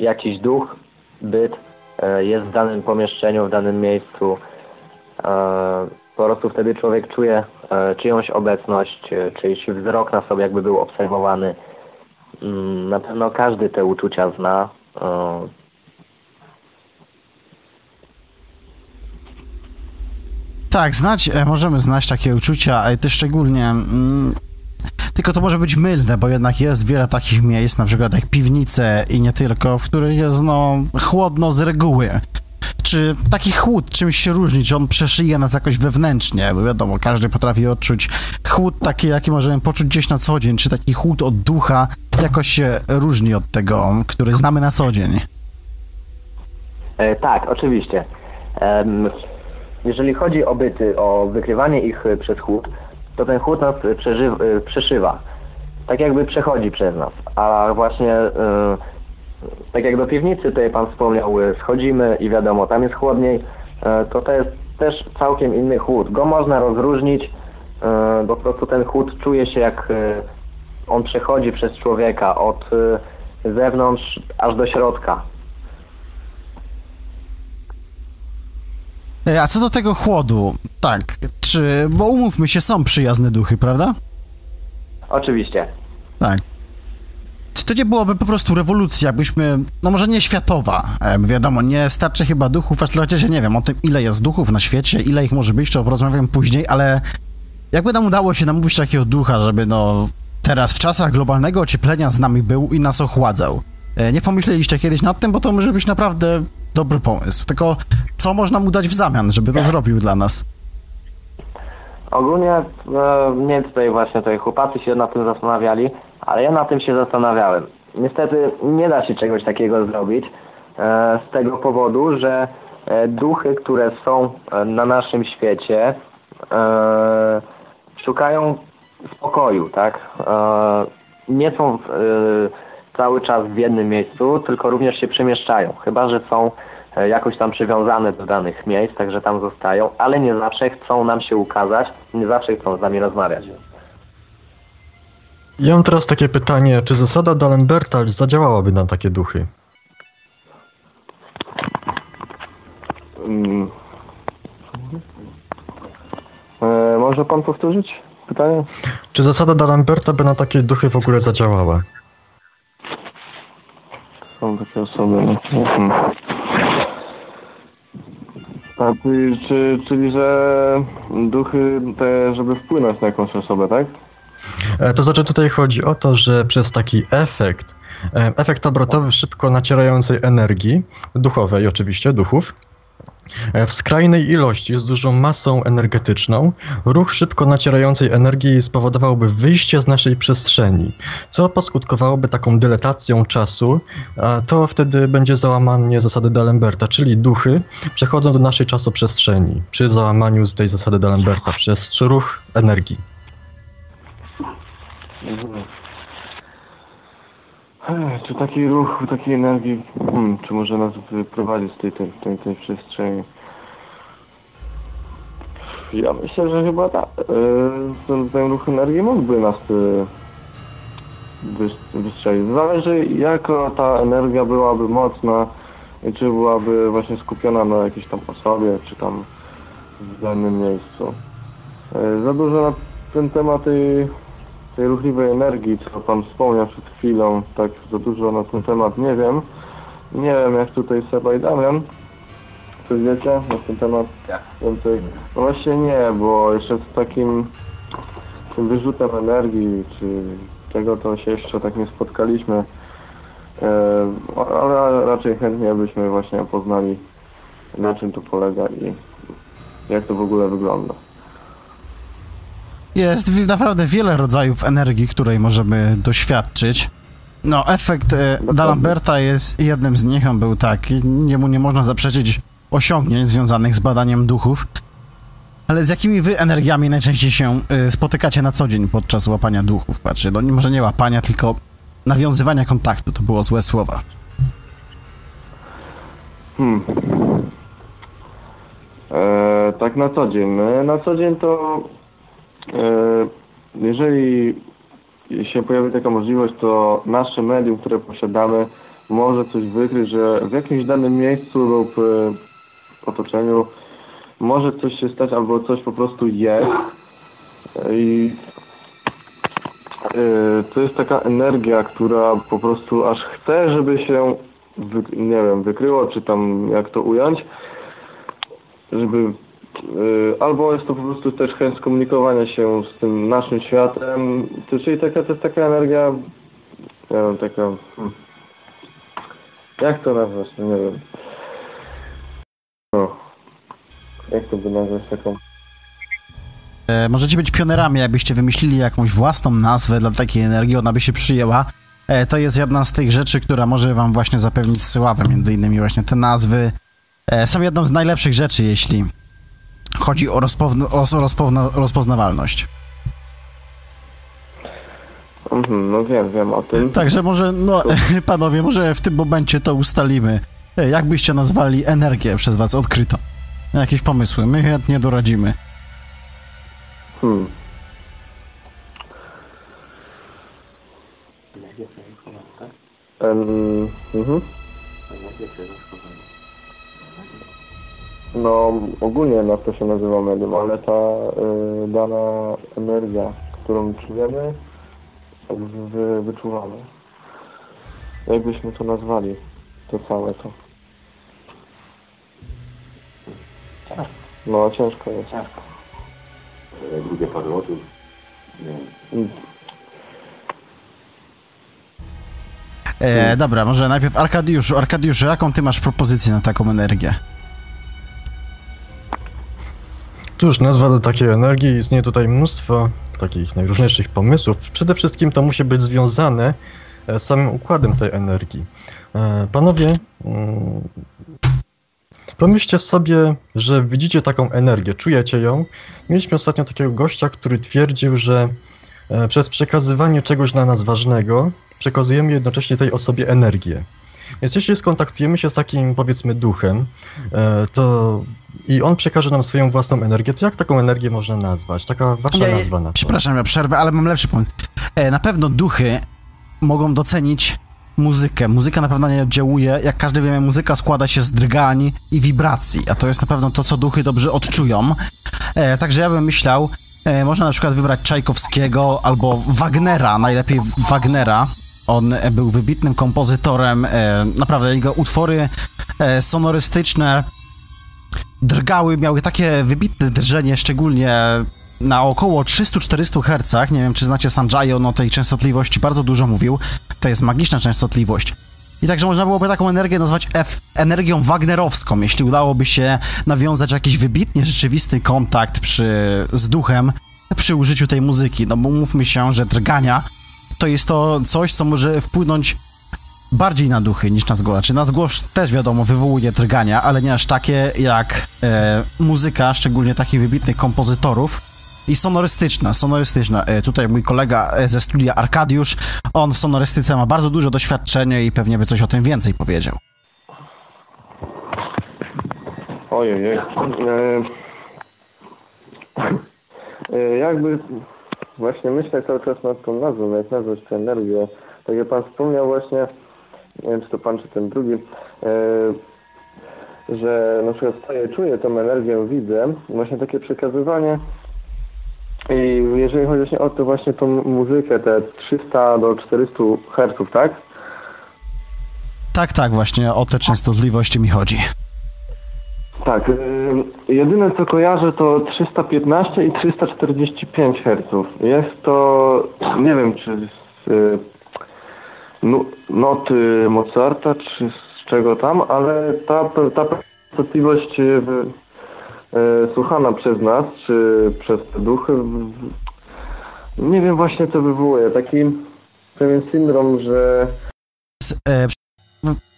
S4: jakiś duch, byt e, jest w danym pomieszczeniu, w danym miejscu. E, Po prostu wtedy człowiek czuje e, czyjąś obecność, e, czyjś wzrok na sobie jakby był obserwowany. Mm, Na pewno każdy te uczucia zna. e,
S1: Tak, znać, e, możemy znać takie uczucia, ale też szczególnie. Tylko to może być mylne, bo jednak jest wiele takich miejsc, na przykład jak piwnice i nie tylko, w których jest no chłodno z reguły. Czy taki chłód czymś się różni? Czy on przeszyje nas jakoś wewnętrznie? Bo wiadomo, każdy potrafi odczuć chłód taki, jaki możemy poczuć gdzieś na co dzień. Czy taki chłód od ducha jakoś się różni od tego, który znamy na co dzień?
S4: E, tak, oczywiście. Em, jeżeli chodzi o byty, o wykrywanie ich e, przez chłód, to ten chłód nas e, przeży, e, przeszywa. tak jakby przechodzi przez nas. A właśnie y, tak jak do piwnicy tutaj pan wspomniał, y, schodzimy i wiadomo, tam jest chłodniej, y, to to jest też całkiem inny chłód. Go można rozróżnić, y, bo po prostu ten chłód czuje się jak y, on przechodzi przez człowieka od y, zewnątrz aż do środka.
S1: A co do tego chłodu, tak, czy, bo umówmy się, są przyjazne duchy, prawda?
S4: Oczywiście.
S1: Tak. Czy to nie byłoby po prostu rewolucja, jakbyśmy, no może nie światowa, e, wiadomo, nie starczy chyba duchów, aż chociaż ja nie wiem o tym, ile jest duchów na świecie, ile ich może być, to porozmawiam później, ale jakby nam udało się namówić takiego ducha, żeby no teraz w czasach globalnego ocieplenia z nami był i nas ochładzał. E, Nie pomyśleliście kiedyś nad tym, bo to może być naprawdę dobry pomysł. Tylko co można mu dać w zamian, żeby to zrobił dla nas?
S4: Ogólnie e, mnie tutaj właśnie tutaj chłopacy się nad tym zastanawiali, ale ja na tym się zastanawiałem. Niestety nie da się czegoś takiego zrobić e, z tego powodu, że duchy, które są na naszym świecie szukają spokoju, tak? Nie są cały czas w jednym miejscu, tylko również się przemieszczają, chyba że są e, jakoś tam przywiązane do danych miejsc, także tam zostają, ale nie zawsze chcą nam się ukazać, nie zawsze chcą z nami rozmawiać.
S2: Ja mam teraz takie pytanie, czy zasada D'Alemberta zadziałałaby na takie duchy?
S3: Mm. E, może pan powtórzyć pytanie?
S2: Czy zasada D'Alemberta by na takie duchy w ogóle zadziałała?
S3: Są takie osoby. A ty, czy, czyli, że duchy te, żeby wpłynąć na jakąś osobę, tak?
S2: E, To znaczy tutaj chodzi o to, że przez taki efekt, e, efekt obrotowy szybko nacierającej energii, duchowej oczywiście, duchów, w skrajnej ilości z dużą masą energetyczną, ruch szybko nacierającej energii spowodowałby wyjście z naszej przestrzeni, co poskutkowałoby taką dyletacją czasu, a to wtedy będzie załamanie zasady D'Alemberta, czyli duchy przechodzą do naszej czasoprzestrzeni przy załamaniu z tej zasady D'Alemberta przez ruch energii.
S3: Czy taki ruch, takiej energii, hmm, czy może nas wyprowadzić z tej, tej, tej, tej przestrzeni? Ja myślę, że chyba tak. Yy, ten, ten ruch energii mógłby nas yy, wys- wystrzelić. Zależy jaka ta energia byłaby mocna i czy byłaby właśnie skupiona na jakiejś tam osobie, czy tam w danym miejscu. Yy, za dużo na ten temat tej, tej ruchliwej energii, co pan wspomniał przed chwilą, tak za dużo na ten temat nie wiem. Nie wiem jak tutaj Seba i Damian. Coś wiecie na ten temat? Więcej? No właśnie nie, bo jeszcze z takim tym wyrzutem energii, czy tego to się jeszcze tak nie spotkaliśmy. E, ale raczej chętnie byśmy właśnie poznali na czym to polega i jak to w ogóle wygląda.
S1: Jest naprawdę wiele rodzajów energii, której możemy doświadczyć. No, efekt e, D'Alemberta jest jednym z nich, on był taki, niemu nie można zaprzeczyć osiągnięć związanych z badaniem duchów. Ale z jakimi wy energiami najczęściej się e, spotykacie na co dzień podczas łapania duchów? Patrzcie, no może nie łapania, tylko nawiązywania kontaktu, to było złe słowa.
S3: Hmm. E, tak na co dzień. Na co dzień to jeżeli się pojawi taka możliwość, to nasze medium, które posiadamy, może coś wykryć, że w jakimś danym miejscu lub e, otoczeniu może coś się stać albo coś po prostu jest. E, I e, to jest taka energia, która po prostu aż chce, żeby się nie wiem, wykryło, czy tam jak to ująć, żeby albo jest to po prostu też chęć skomunikowania się z tym naszym światem, to, czyli taka, to jest taka energia, nie wiem, taka, hmm, jak to nazwać, no nie wiem. No, jak to by nazwać taką...
S1: E, możecie być pionerami, jakbyście wymyślili jakąś własną nazwę dla takiej energii, ona by się przyjęła. E, to jest jedna z tych rzeczy, która może wam właśnie zapewnić sławę, między innymi właśnie te nazwy. E, są jedną z najlepszych rzeczy, jeśli chodzi o, rozpowna- o rozpowna- rozpoznawalność.
S3: Mhm, no wiem, wiem o tym.
S1: Także może, no (laughs) panowie, może w tym momencie to ustalimy. Jak byście nazwali energię przez was odkryto? Jakieś pomysły? My chętnie doradzimy.
S3: Hmm. Em, mhm. No, ogólnie nas to się nazywa medium, ale ta y, dana energia, którą czujemy, wy, wyczuwamy. Jakbyśmy to nazwali, to całe to. No, ciężko jest.
S5: Drugie parę osób. Nie wiem.
S1: E, dobra, może najpierw Arkadiuszu. Arkadiuszu, jaką ty masz propozycję na taką energię?
S2: Cóż, nazwa do takiej energii istnieje tutaj mnóstwo takich najróżniejszych pomysłów. Przede wszystkim to musi być związane e, z samym układem tej energii. E, Panowie, mm, pomyślcie sobie, że widzicie taką energię, czujecie ją. Mieliśmy ostatnio takiego gościa, który twierdził, że e, przez przekazywanie czegoś dla nas ważnego przekazujemy jednocześnie tej osobie energię. Więc jeśli skontaktujemy się z takim, powiedzmy, duchem, to i on przekaże nam swoją własną energię, to jak taką energię można nazwać? Taka wasza
S1: nie,
S2: nazwa na to.
S1: Przepraszam, ja przerwę, ale mam lepszy pomysł. E, na pewno duchy mogą docenić muzykę. Muzyka na pewno nie oddziałuje. Jak każdy wiemy, muzyka składa się z drgań i wibracji, a to jest na pewno to, co duchy dobrze odczują. E, także ja bym myślał, e, można na przykład wybrać Czajkowskiego albo Wagnera, najlepiej Wagnera. On był wybitnym kompozytorem, e, naprawdę jego utwory sonorystyczne drgały, miały takie wybitne drżenie, szczególnie na około 300-400 Hz. Nie wiem, czy znacie Sanjayo, no tej częstotliwości bardzo dużo mówił. To jest magiczna częstotliwość. I także można byłoby taką energię nazwać F energią wagnerowską, jeśli udałoby się nawiązać jakiś wybitnie rzeczywisty kontakt przy, z duchem przy użyciu tej muzyki. No bo mówmy się, że drgania to jest to coś, co może wpłynąć bardziej na duchy niż na zgłos. Czy na zgłos też wiadomo wywołuje drgania, ale nie aż takie jak e, muzyka, szczególnie takich wybitnych kompozytorów. I sonorystyczna, sonorystyczna. E, tutaj mój kolega e, ze studia Arkadiusz, on w sonorystyce ma bardzo dużo doświadczenia i pewnie by coś o tym więcej powiedział.
S3: Ojej. E, e, jakby właśnie myślę cały czas nad tą nazwą, jak nazwać tę energię. Tak jak pan wspomniał właśnie, nie wiem czy to pan czy ten drugi, e, że na przykład stoję, czuję tą energię, widzę, właśnie takie przekazywanie i jeżeli chodzi właśnie o to właśnie tą muzykę, te 300 do 400 Hz, tak?
S1: Tak, tak, właśnie o te częstotliwości mi chodzi.
S3: Tak, y, jedyne co kojarzę to 315 i 345 Hz. Jest to, nie wiem czy nu- noty Mozarta, czy z czego tam, ale ta, ta częstotliwość wy- y, słuchana przez nas, czy przez te duchy, nie wiem właśnie co wywołuje. Taki pewien syndrom, że
S1: e,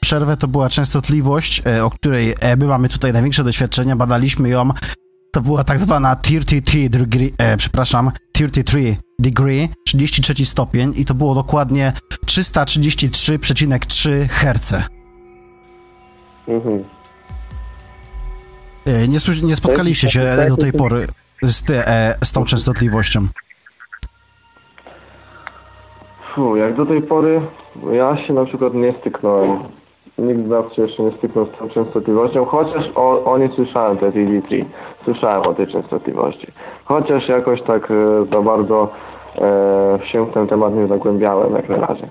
S1: przerwę to była częstotliwość, e, o której e, my mamy tutaj największe doświadczenia, badaliśmy ją. To była tak zwana 33 degree, e, przepraszam, 33 degree, 33 stopień i to było dokładnie 333,3 Hz.
S3: mhm.
S1: E, nie, nie spotkaliście się do tej pory z, ty, e, z tą częstotliwością.
S3: Fu, jak do tej pory ja się na przykład nie styknąłem. Nikt z nas się jeszcze nie styknął z tą częstotliwością, chociaż o, o niej słyszałem, te TD3. Słyszałem o tej częstotliwości. Chociaż jakoś tak e, za bardzo e, się w ten temat nie zagłębiałem jak na razie.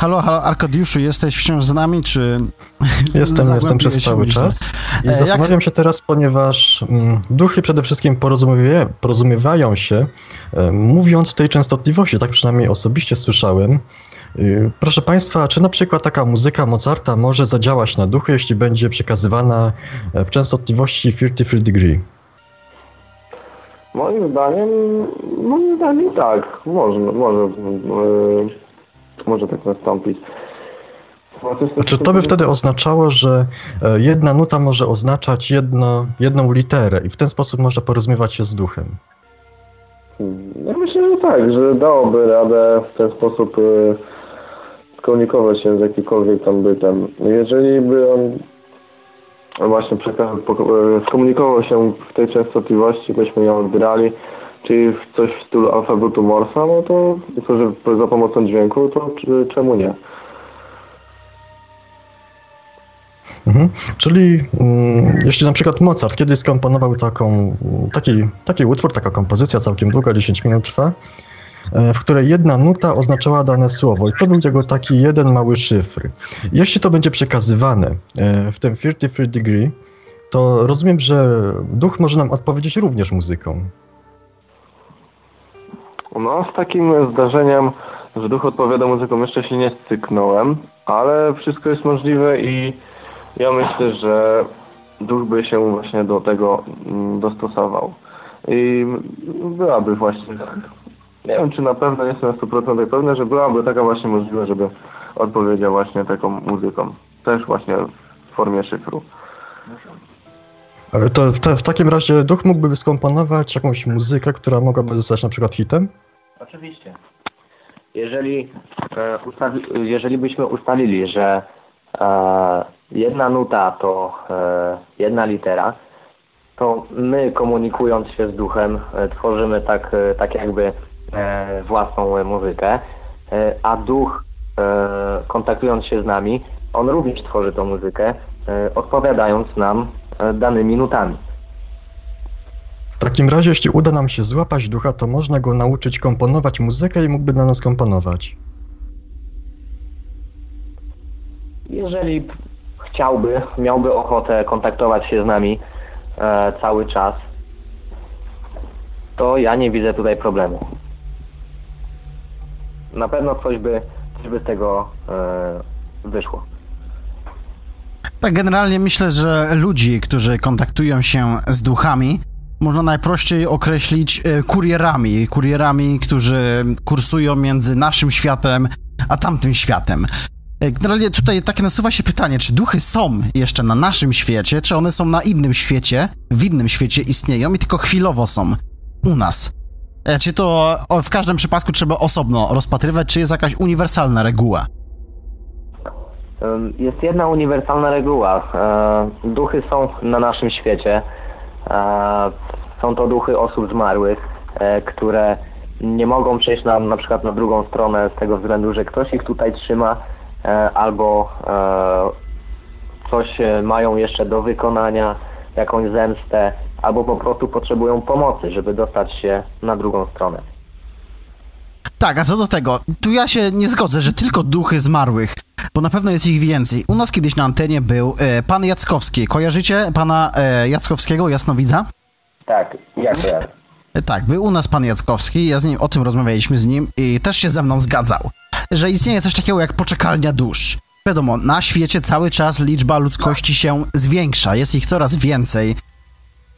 S1: Halo, halo, Arkadiuszu, jesteś wciąż z nami, czy... (laughs)
S2: Jestem, jestem przez cały czas. I
S1: E, jak-
S2: zastanawiam się teraz, ponieważ mm, duchy przede wszystkim porozumiewa, porozumiewają się, e, mówiąc w tej częstotliwości, tak przynajmniej osobiście słyszałem. Y, Proszę Państwa, czy na przykład taka muzyka Mozarta może zadziałać na duchy, jeśli będzie przekazywana e, w częstotliwości 33 degree?
S3: Moim zdaniem, moim zdaniem tak, może, może, e, może tak nastąpić.
S2: Czy to by wtedy oznaczało, że e, jedna nuta może oznaczać jedno, jedną literę i w ten sposób można porozumiewać się z duchem?
S3: Ja myślę, że tak, że dałoby radę w ten sposób skomunikować się z jakimkolwiek tam bytem. Jeżeli by on właśnie y, skomunikował się w tej częstotliwości, byśmy ją odbierali, czyli w coś w stylu alfabetu Morsa, no to tylko, że za pomocą dźwięku, to czemu nie?
S2: Mhm. Czyli mm, jeśli na przykład Mozart kiedyś skomponował taką, taki, taki utwór, taka kompozycja całkiem długa, 10 minut trwa, e, w której jedna nuta oznaczała dane słowo i to był jego taki jeden mały szyfr. Jeśli to będzie przekazywane e, w tym 33 degree, to rozumiem, że duch może nam odpowiedzieć również muzyką.
S3: No, z takim zdarzeniem, że duch odpowiada muzyką, jeszcze się nie styknąłem, ale wszystko jest możliwe i ja myślę, że duch by się właśnie do tego mm, dostosował. I byłaby właśnie, nie wiem czy na pewno, jestem na 100% pewny, że byłaby taka właśnie możliwość, żeby odpowiedział właśnie taką muzyką. Też właśnie w formie szyfru.
S2: Ale to w, te, w takim razie duch mógłby skomponować jakąś muzykę, która mogłaby zostać na przykład hitem?
S4: Oczywiście. Jeżeli, e, ustawi, jeżeli byśmy ustalili, że e, jedna nuta to e, jedna litera, to my komunikując się z duchem e, tworzymy tak, e, tak jakby e, własną e, muzykę, e, a duch e, kontaktując się z nami, on również tworzy tą muzykę, e, odpowiadając nam e, danymi nutami.
S2: W takim razie, jeśli uda nam się złapać ducha, to można go nauczyć komponować muzykę i mógłby dla nas komponować.
S4: Jeżeli chciałby, miałby ochotę kontaktować się z nami e, cały czas, to ja nie widzę tutaj problemu. Na pewno coś by, coś by z tego e, wyszło.
S1: Tak, generalnie myślę, że ludzi, którzy kontaktują się z duchami, można najprościej określić e, kurierami. Kurierami, którzy kursują między naszym światem a tamtym światem. E, Generalnie tutaj takie nasuwa się pytanie, czy duchy są jeszcze na naszym świecie, czy one są na innym świecie, w innym świecie istnieją i tylko chwilowo są u nas. Czy to o, w każdym przypadku trzeba osobno rozpatrywać, czy jest jakaś uniwersalna reguła?
S4: Jest jedna uniwersalna reguła. Duchy są na naszym świecie. Są to duchy osób zmarłych, e, które nie mogą przejść na, na przykład na drugą stronę z tego względu, że ktoś ich tutaj trzyma e, albo e, coś mają jeszcze do wykonania, jakąś zemstę, albo po prostu potrzebują pomocy, żeby dostać się na drugą stronę.
S1: Tak, a co do tego, tu ja się nie zgodzę, że tylko duchy zmarłych, bo na pewno jest ich więcej. U nas kiedyś na antenie był e, pan Jackowski. Kojarzycie pana e, Jackowskiego, jasnowidza?
S4: Tak, jak ja.
S1: E, tak, był u nas pan Jackowski, ja z nim o tym rozmawialiśmy z nim i też się ze mną zgadzał, że istnieje coś takiego jak poczekalnia dusz. Wiadomo, na świecie cały czas liczba ludzkości się zwiększa, jest ich coraz więcej.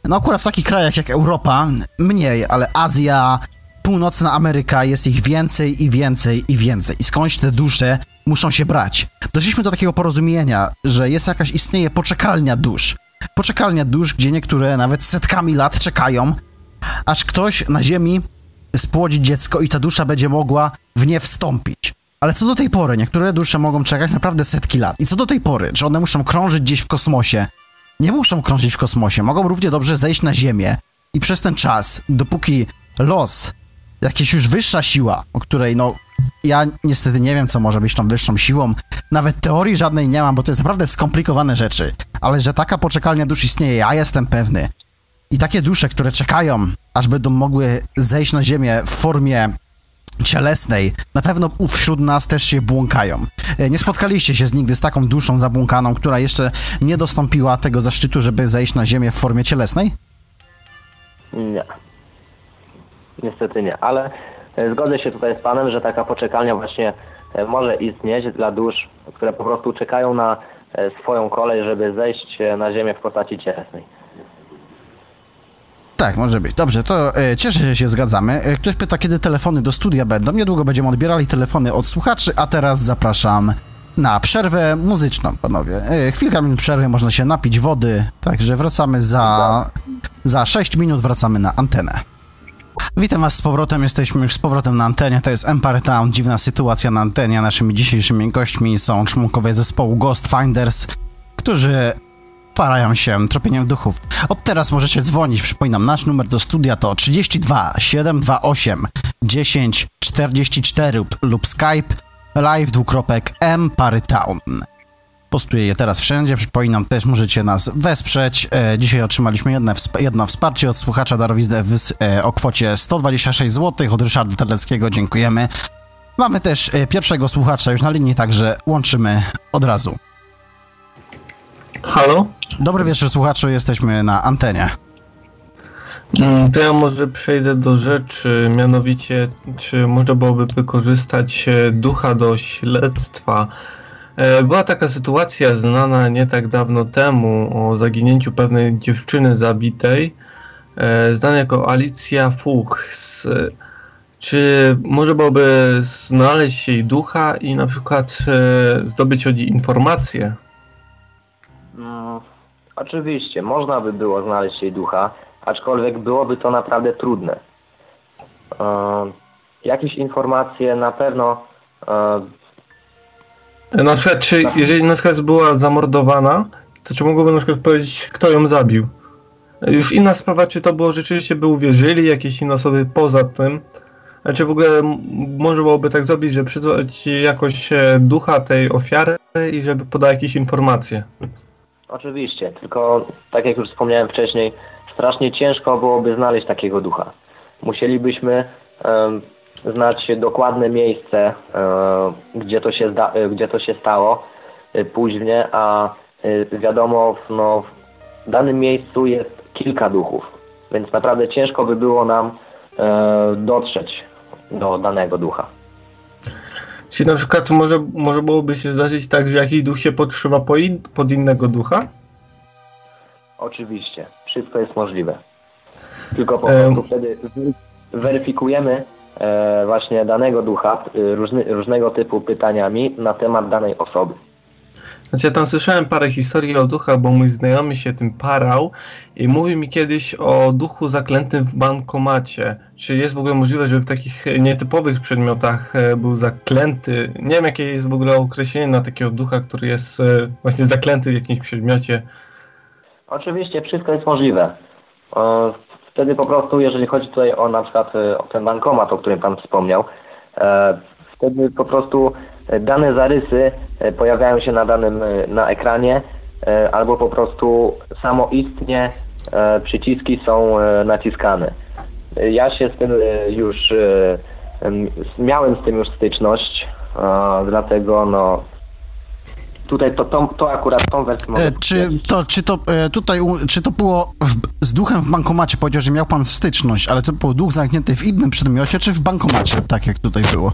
S1: No akurat w takich krajach jak Europa mniej, ale Azja, Północna Ameryka jest ich więcej i więcej i więcej. I skądś te dusze muszą się brać. Doszliśmy do takiego porozumienia, że jest jakaś, istnieje poczekalnia dusz. Poczekalnia dusz, gdzie niektóre nawet setkami lat czekają, aż ktoś na ziemi spłodzi dziecko i ta dusza będzie mogła w nie wstąpić. Ale co do tej pory, niektóre dusze mogą czekać naprawdę setki lat. I co do tej pory, czy one muszą krążyć gdzieś w kosmosie? Nie muszą krążyć w kosmosie, mogą równie dobrze zejść na Ziemię i przez ten czas, dopóki los, jakaś już wyższa siła, o której no ja niestety nie wiem, co może być tą wyższą siłą, nawet teorii żadnej nie mam, bo to jest naprawdę skomplikowane rzeczy, ale że taka poczekalnia dusz istnieje, ja jestem pewny. I takie dusze, które czekają, aż będą mogły zejść na ziemię w formie cielesnej, na pewno wśród nas też się błąkają. E, Nie spotkaliście się z nigdy z taką duszą zabłąkaną, która jeszcze nie dostąpiła tego zaszczytu, żeby zejść na ziemię w formie cielesnej?
S4: Nie. Niestety nie, ale e, zgodzę się tutaj z Panem, że taka poczekalnia właśnie e, może istnieć dla dusz, które po prostu czekają na swoją kolej, żeby zejść na ziemię w postaci cielesnej.
S1: Tak, może być. Dobrze, to e, cieszę się, że się zgadzamy. E, ktoś pyta, kiedy telefony do studia będą. Niedługo będziemy odbierali telefony od słuchaczy, a teraz zapraszam na przerwę muzyczną, panowie. E, chwilka minut przerwy, można się napić wody, także wracamy za, za 6 minut, wracamy na antenę. Witam Was z powrotem, jesteśmy już z powrotem na antenie, to jest Empire Town, dziwna sytuacja na antenie. Naszymi dzisiejszymi gośćmi są członkowie zespołu Ghost Finders, którzy parają się tropieniem duchów. Od teraz możecie dzwonić, przypominam, nasz numer do studia to 32 728 10 44 lub Skype live. Postuję je teraz wszędzie. Przypominam, też możecie nas wesprzeć. E, dzisiaj otrzymaliśmy jedne jedno wsparcie od słuchacza darowizny e, o kwocie 126 zł od Ryszarda Terleckiego. Dziękujemy. Mamy też e, pierwszego słuchacza już na linii, także łączymy od razu.
S6: Halo?
S1: Dobry wieczór słuchaczu, jesteśmy na antenie.
S6: Mm, to ja może przejdę do rzeczy, mianowicie czy można byłoby wykorzystać e, ducha do śledztwa E, była taka sytuacja znana nie tak dawno temu o zaginięciu pewnej dziewczyny zabitej, e, znanej jako Alicja Fuchs. Czy może byłoby znaleźć jej ducha i na przykład zdobyć od niej informacje?
S4: Oczywiście, można by było znaleźć jej ducha, aczkolwiek byłoby to naprawdę trudne. E, jakieś informacje na pewno e,
S6: na przykład, czy jeżeli na przykład była zamordowana, to czy mogłoby na przykład powiedzieć, kto ją zabił? Już inna sprawa, czy to było rzeczywiście, by uwierzyli jakieś inne osoby poza tym, czy w ogóle może byłoby tak zrobić, że przyzwać jakoś e, ducha tej ofiary i żeby podać jakieś informacje?
S4: Oczywiście, tylko tak jak już wspomniałem wcześniej, strasznie ciężko byłoby znaleźć takiego ducha. Musielibyśmy um, znać dokładne miejsce, e, gdzie to się, e, gdzie to się stało e, później, a wiadomo, no, w danym miejscu jest kilka duchów, więc naprawdę ciężko by było nam dotrzeć do danego ducha.
S6: Czy na przykład może, może byłoby się zdarzyć tak, że jakiś duch się podszywa po in, pod innego ducha?
S4: Oczywiście, wszystko jest możliwe. Tylko po prostu wtedy weryfikujemy E, właśnie danego ducha y, różny, różnego typu pytaniami na temat danej osoby.
S6: Znaczy ja tam słyszałem parę historii o duchach, bo mój znajomy się tym parał i mówił mi kiedyś o duchu zaklętym w bankomacie. Czy jest w ogóle możliwe, żeby w takich nietypowych przedmiotach e, był zaklęty? Nie wiem, jakie jest w ogóle określenie na takiego ducha, który jest e, właśnie zaklęty w jakimś przedmiocie.
S4: Oczywiście, wszystko jest możliwe. Wtedy po prostu, jeżeli chodzi tutaj o na przykład e, o ten bankomat, o którym Pan wspomniał, e, wtedy po prostu dane zarysy e, pojawiają się na danym na ekranie albo po prostu samoistnie przyciski są naciskane. Ja się z tym już miałem z tym już styczność, dlatego no tutaj to, to, to akurat tą wersję
S1: e, czy to, czy to e, tutaj, czy to było w, z duchem w bankomacie? Powiedział, że miał pan styczność, ale to był duch zamknięty w innym przedmiocie, czy w bankomacie, tak jak tutaj było?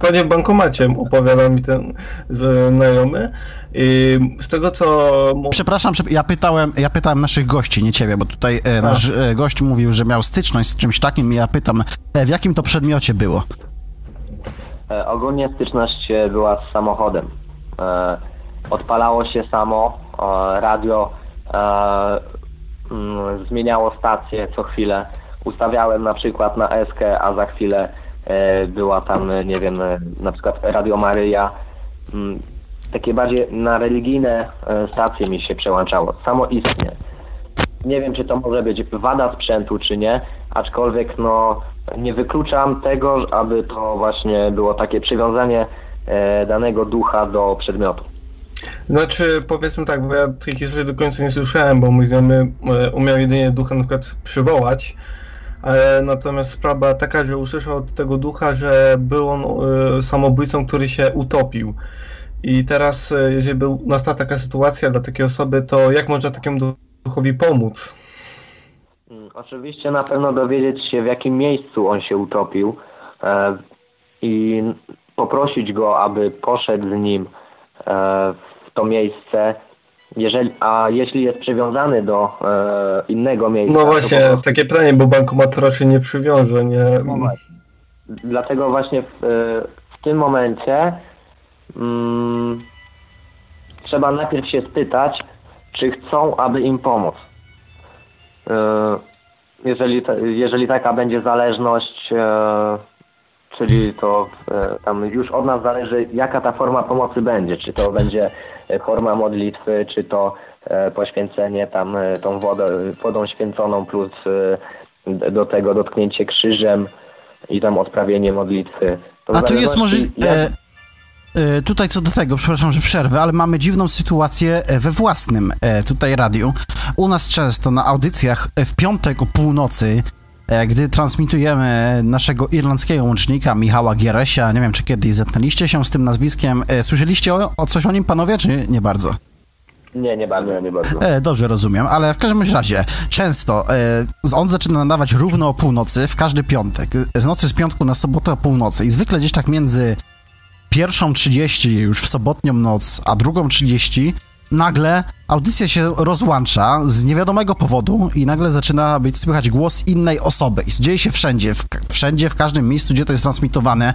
S6: Panie w bankomacie opowiada mi ten znajomy. I z tego co.
S1: Przepraszam, ja pytałem, ja pytałem naszych gości, nie ciebie, bo tutaj e, nasz e, gość mówił, że miał styczność z czymś takim i ja pytam, e, w jakim to przedmiocie było?
S4: Ogólnie styczność była z samochodem. Odpalało się samo, radio mm, zmieniało stację co chwilę. Ustawiałem na przykład na SK, a za chwilę była tam, nie wiem, na przykład Radio Maryja. Mm, takie bardziej na religijne e, stacje mi się przełączało, samoistnie. Nie wiem, czy to może być wada sprzętu, czy nie, aczkolwiek no, nie wykluczam tego, aby to właśnie było takie przywiązanie danego ducha do przedmiotu.
S6: Znaczy, powiedzmy tak, bo ja tej historii do końca nie słyszałem, bo mój znajomy e, umiał jedynie ducha na przykład przywołać, natomiast sprawa taka, że usłyszał od tego ducha, że był on e, samobójcą, który się utopił. I teraz, e, jeżeli by nastała taka sytuacja dla takiej osoby, to jak można takiemu duchowi pomóc?
S4: Mm, oczywiście na pewno dowiedzieć się, w jakim miejscu on się utopił e, i poprosić go, aby poszedł z nim e, to miejsce, jeżeli, a jeśli jest przywiązany do e, innego miejsca.
S6: No właśnie, prostu... takie pytanie, bo bankomat raczej nie przywiąże, nie. No.
S4: Dlatego właśnie w, e, w tym momencie mm, trzeba najpierw się spytać, czy chcą, aby im pomóc. E, jeżeli, jeżeli taka będzie zależność, e, czyli to e, tam już od nas zależy, jaka ta forma pomocy będzie. Czy to będzie forma modlitwy, czy to e, poświęcenie tam e, tą wodę, wodą święconą plus e, do tego dotknięcie krzyżem i tam odprawienie modlitwy. To
S1: A tu jest
S4: zależności
S1: może...
S4: jak-
S1: E, e, tutaj co do tego, przepraszam, że przerwę, ale mamy dziwną sytuację e, we własnym e, tutaj radiu. U nas często na audycjach e, w piątek o północy, e, gdy transmitujemy naszego irlandzkiego łącznika Michała Gieresia, nie wiem czy kiedyś zetknęliście się z tym nazwiskiem, e, słyszeliście o, o coś o nim panowie, czy nie bardzo?
S4: Nie, nie bardzo.
S3: Nie, nie bardzo.
S1: E, dobrze rozumiem, ale w każdym razie często e, on zaczyna nadawać równo o północy w każdy piątek. Z nocy z piątku na sobotę o północy i zwykle gdzieś tak między pierwszą 30 już w sobotnią noc, a drugą 30 nagle audycja się rozłącza z niewiadomego powodu i nagle zaczyna być słychać głos innej osoby. I dzieje się wszędzie, w, wszędzie, w każdym miejscu, gdzie to jest transmitowane.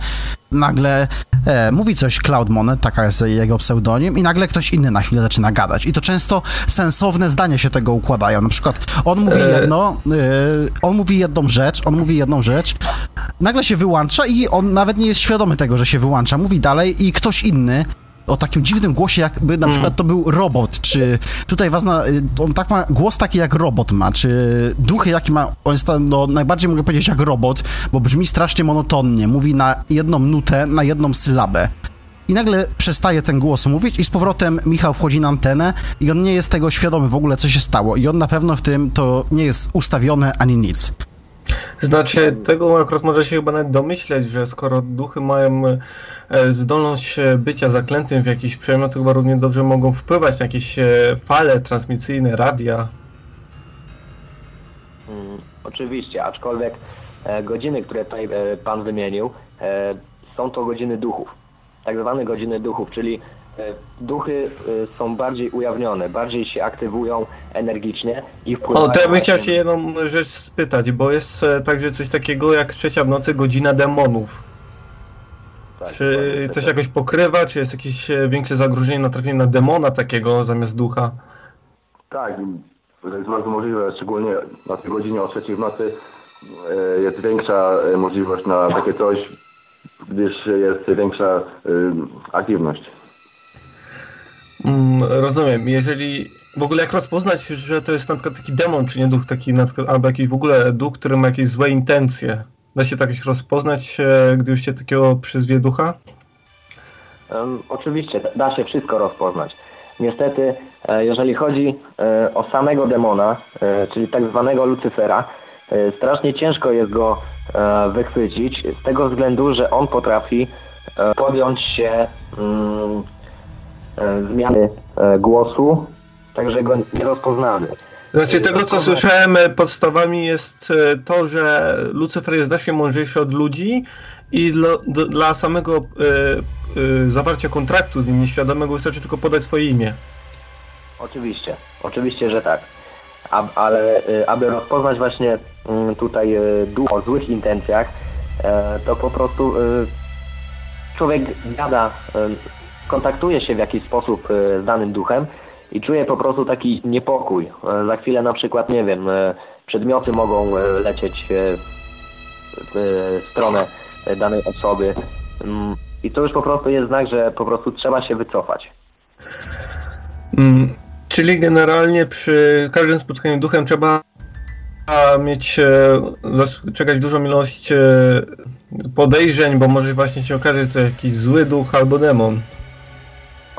S1: Nagle e, mówi coś Cloud Monet, taka jest jego pseudonim, i nagle ktoś inny na chwilę zaczyna gadać. I to często sensowne zdania się tego układają. Na przykład on mówi
S6: E.
S1: jedno, e, on mówi jedną rzecz, on mówi jedną rzecz, nagle się wyłącza i on nawet nie jest świadomy tego, że się wyłącza. Mówi dalej i ktoś inny o takim dziwnym głosie, jakby na przykład to był robot, czy tutaj ważna, y, on tak ma, głos taki jak robot ma, czy duchy jaki ma, on jest, tam, no najbardziej mogę powiedzieć jak robot, bo brzmi strasznie monotonnie, mówi na jedną nutę, na jedną sylabę. I nagle przestaje ten głos mówić i z powrotem Michał wchodzi na antenę i on nie jest tego świadomy w ogóle, co się stało. I on na pewno w tym to nie jest ustawione ani nic.
S6: Znaczy, tego akurat może się chyba nawet domyśleć, że skoro duchy mają e, zdolność e, bycia zaklętym w jakiś przedmiot, to chyba równie dobrze mogą wpływać na jakieś e, fale transmisyjne, radia.
S4: Mm, Oczywiście, aczkolwiek godziny, które tutaj Pan wymienił, są to godziny duchów. Tak zwane godziny duchów, czyli duchy e, są bardziej ujawnione, bardziej się aktywują energicznie i wpływają...
S6: O, to ja bym chciał się jedną rzecz spytać, bo jest e, także coś takiego jak trzecia w nocy godzina demonów.
S4: tak,
S6: Czy to się jakoś pokrywa, czy jest jakieś e, większe zagrożenie na trafienie na demona takiego zamiast ducha?
S5: Tak, to jest bardzo możliwe, szczególnie na tej godzinie o trzeciej w nocy e, jest większa e, możliwość na takie coś, gdyż jest większa e, aktywność.
S6: Mm, rozumiem. Jeżeli w ogóle jak rozpoznać, że to jest na przykład taki demon, czy nie duch taki na przykład, albo jakiś w ogóle duch, który ma jakieś złe intencje? Da się tak jakoś rozpoznać, e, gdy już się takiego przyzwie ducha?
S4: Em, Oczywiście, da się wszystko rozpoznać. Niestety, e, jeżeli chodzi e, o samego demona, czyli tak zwanego Lucyfera, strasznie ciężko jest go wychwycić z tego względu, że on potrafi podjąć się mm, zmiany e, głosu, także go nie rozpoznamy.
S6: Znaczy, z tego co słyszałem, e, podstawami jest e, to, że Lucyfer jest znacznie mądrzejszy od ludzi i dla, dla samego e, e, zawarcia kontraktu z nim nieświadomego wystarczy tylko podać swoje imię.
S4: Oczywiście, oczywiście, że tak. A, ale y, aby rozpoznać właśnie mm, tutaj y, duch o złych intencjach, e, to po prostu y, człowiek gada, kontaktuje się w jakiś sposób y, z danym duchem i czuje po prostu taki niepokój. E, Za chwilę na przykład, nie wiem, e, przedmioty mogą e, lecieć e, w e, stronę e, danej osoby. Mm, I to już po prostu jest znak, że po prostu trzeba się wycofać.
S6: Mm, czyli generalnie przy każdym spotkaniu duchem trzeba mieć, e, czekać dużą ilość e, podejrzeń, bo może właśnie się okazać, że to jakiś zły duch albo demon.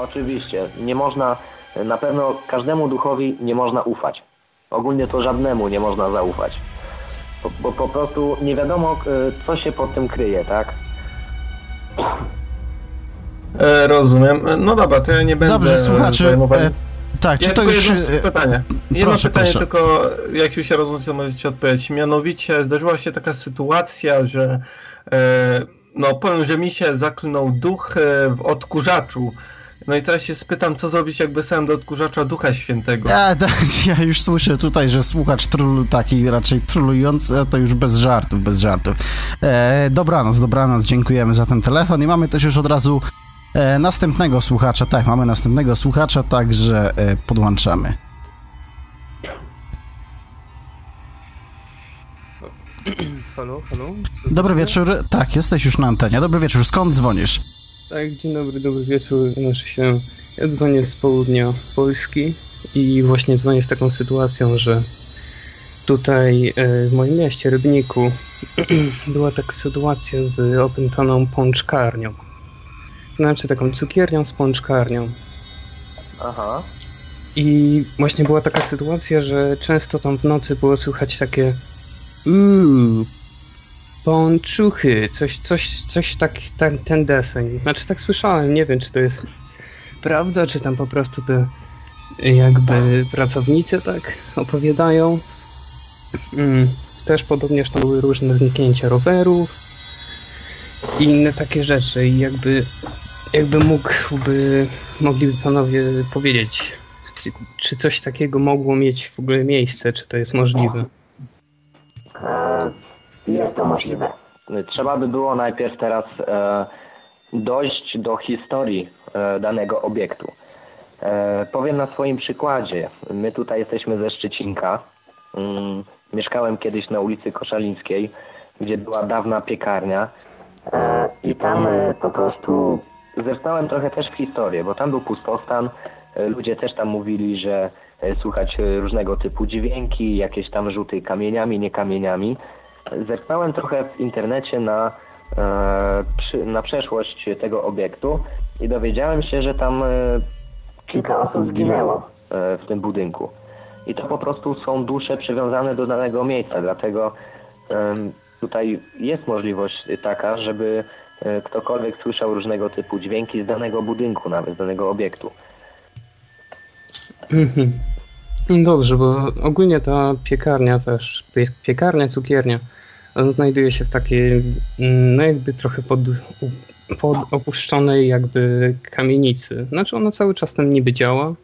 S4: Oczywiście, nie można, na pewno każdemu duchowi nie można ufać. Ogólnie to żadnemu nie można zaufać. Bo, bo po prostu nie wiadomo, co się pod tym kryje, tak?
S6: E, rozumiem. No dobra, to ja nie będę
S1: Dobrze, słuchacze,
S6: zajmowany-
S1: e, tak, czy
S6: ja
S1: to
S6: tylko
S1: już...
S6: jedno
S1: e,
S6: pytanie. Jedno
S1: proszę,
S6: pytanie
S1: proszę.
S6: tylko, jak już się to możecie odpowiedzieć. Mianowicie zdarzyła się taka sytuacja, że e, no powiem, że mi się zaklnął duch e, w odkurzaczu. No i teraz się spytam, co zrobić, jak wysłałem do odkurzacza Ducha Świętego.
S1: A, (laughs) tak, ja już słyszę tutaj, że słuchacz trul, taki raczej trulujący, to już bez żartów, bez żartów. E, dobranoc, dobranoc, dziękujemy za ten telefon i mamy też już od razu e, następnego słuchacza, tak, mamy następnego słuchacza, także e, podłączamy.
S7: Halo, halo?
S1: Dobry wieczór. Tak, jesteś już na antenie. Dobry wieczór. Skąd dzwonisz?
S7: Tak, dzień dobry, dobry wieczór. Znaczy się, ja dzwonię z południa Polski i właśnie dzwonię z taką sytuacją, że tutaj e, w moim mieście, Rybniku, (clears throat) była taka sytuacja z opętaną pączkarnią. Znaczy taką cukiernią z pączkarnią.
S4: Aha.
S7: I właśnie była taka sytuacja, że często tam w nocy było słychać takie Uuu, pączuchy, coś, coś, coś tak, ten, ten deseń. Znaczy tak słyszałem, nie wiem czy to jest prawda, czy tam po prostu te jakby pracownicy tak opowiadają. Mm, też podobnież tam były różne zniknięcia rowerów i inne takie rzeczy i jakby jakby mógłby, mogliby panowie powiedzieć, czy, czy coś takiego mogło mieć w ogóle miejsce, czy to jest możliwe?
S4: Jest to możliwe. Trzeba by było najpierw teraz e, dojść do historii e, danego obiektu. E, powiem na swoim przykładzie. My tutaj jesteśmy ze Szczecinka. Mm, mieszkałem kiedyś na ulicy Koszalińskiej, gdzie była dawna piekarnia. E, I tam e, po prostu zerknąłem trochę też w historię, bo tam był pustostan. E, Ludzie też tam mówili, że słychać różnego typu dźwięki, jakieś tam rzuty kamieniami, nie kamieniami. Zerknąłem trochę w internecie na, e, przy, na przeszłość tego obiektu i dowiedziałem się, że tam e, kilka osób zginęło e, w tym budynku. I to po prostu są dusze przywiązane do danego miejsca, dlatego tutaj jest możliwość taka, żeby e, ktokolwiek słyszał różnego typu dźwięki z danego budynku, nawet z danego obiektu.
S7: Mhm. Dobrze, bo ogólnie ta piekarnia też, pie- piekarnia, cukiernia, znajduje się w takiej, mm, no jakby trochę pod, pod opuszczonej jakby kamienicy. Znaczy ona cały czas tam niby działa,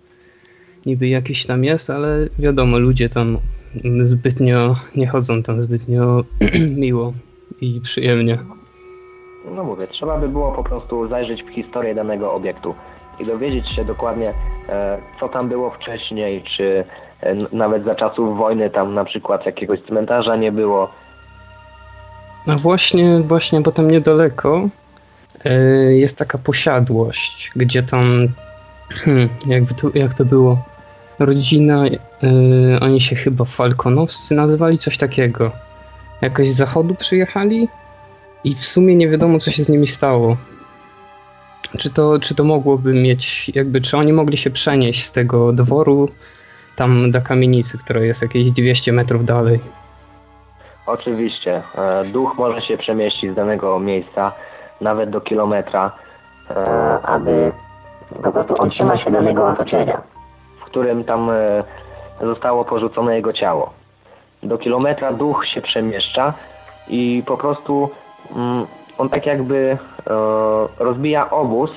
S7: niby jakiś tam jest, ale wiadomo, ludzie tam zbytnio, nie chodzą tam zbytnio (clears throat) miło i przyjemnie.
S4: No mówię, trzeba by było po prostu zajrzeć w historię danego obiektu i dowiedzieć się dokładnie, e, co tam było wcześniej, czy e, nawet za czasów wojny tam na przykład jakiegoś cmentarza nie było.
S7: A właśnie, właśnie potem niedaleko e, jest taka posiadłość, gdzie tam, hmm, jakby tu, jak to było, rodzina, oni się chyba Falkonowscy nazywali, coś takiego. Jakoś z zachodu przyjechali i w sumie nie wiadomo, co się z nimi stało. Czy to, czy to mogłoby mieć, jakby, czy oni mogli się przenieść z tego dworu tam do kamienicy, która jest jakieś 200 metrów dalej.
S4: Oczywiście, e, duch może się przemieścić z danego miejsca nawet do kilometra, e, aby po prostu on trzyma się danego otoczenia, w którym tam e, zostało porzucone jego ciało. Do kilometra duch się przemieszcza i po prostu mm, on tak jakby e, rozbija obóz e,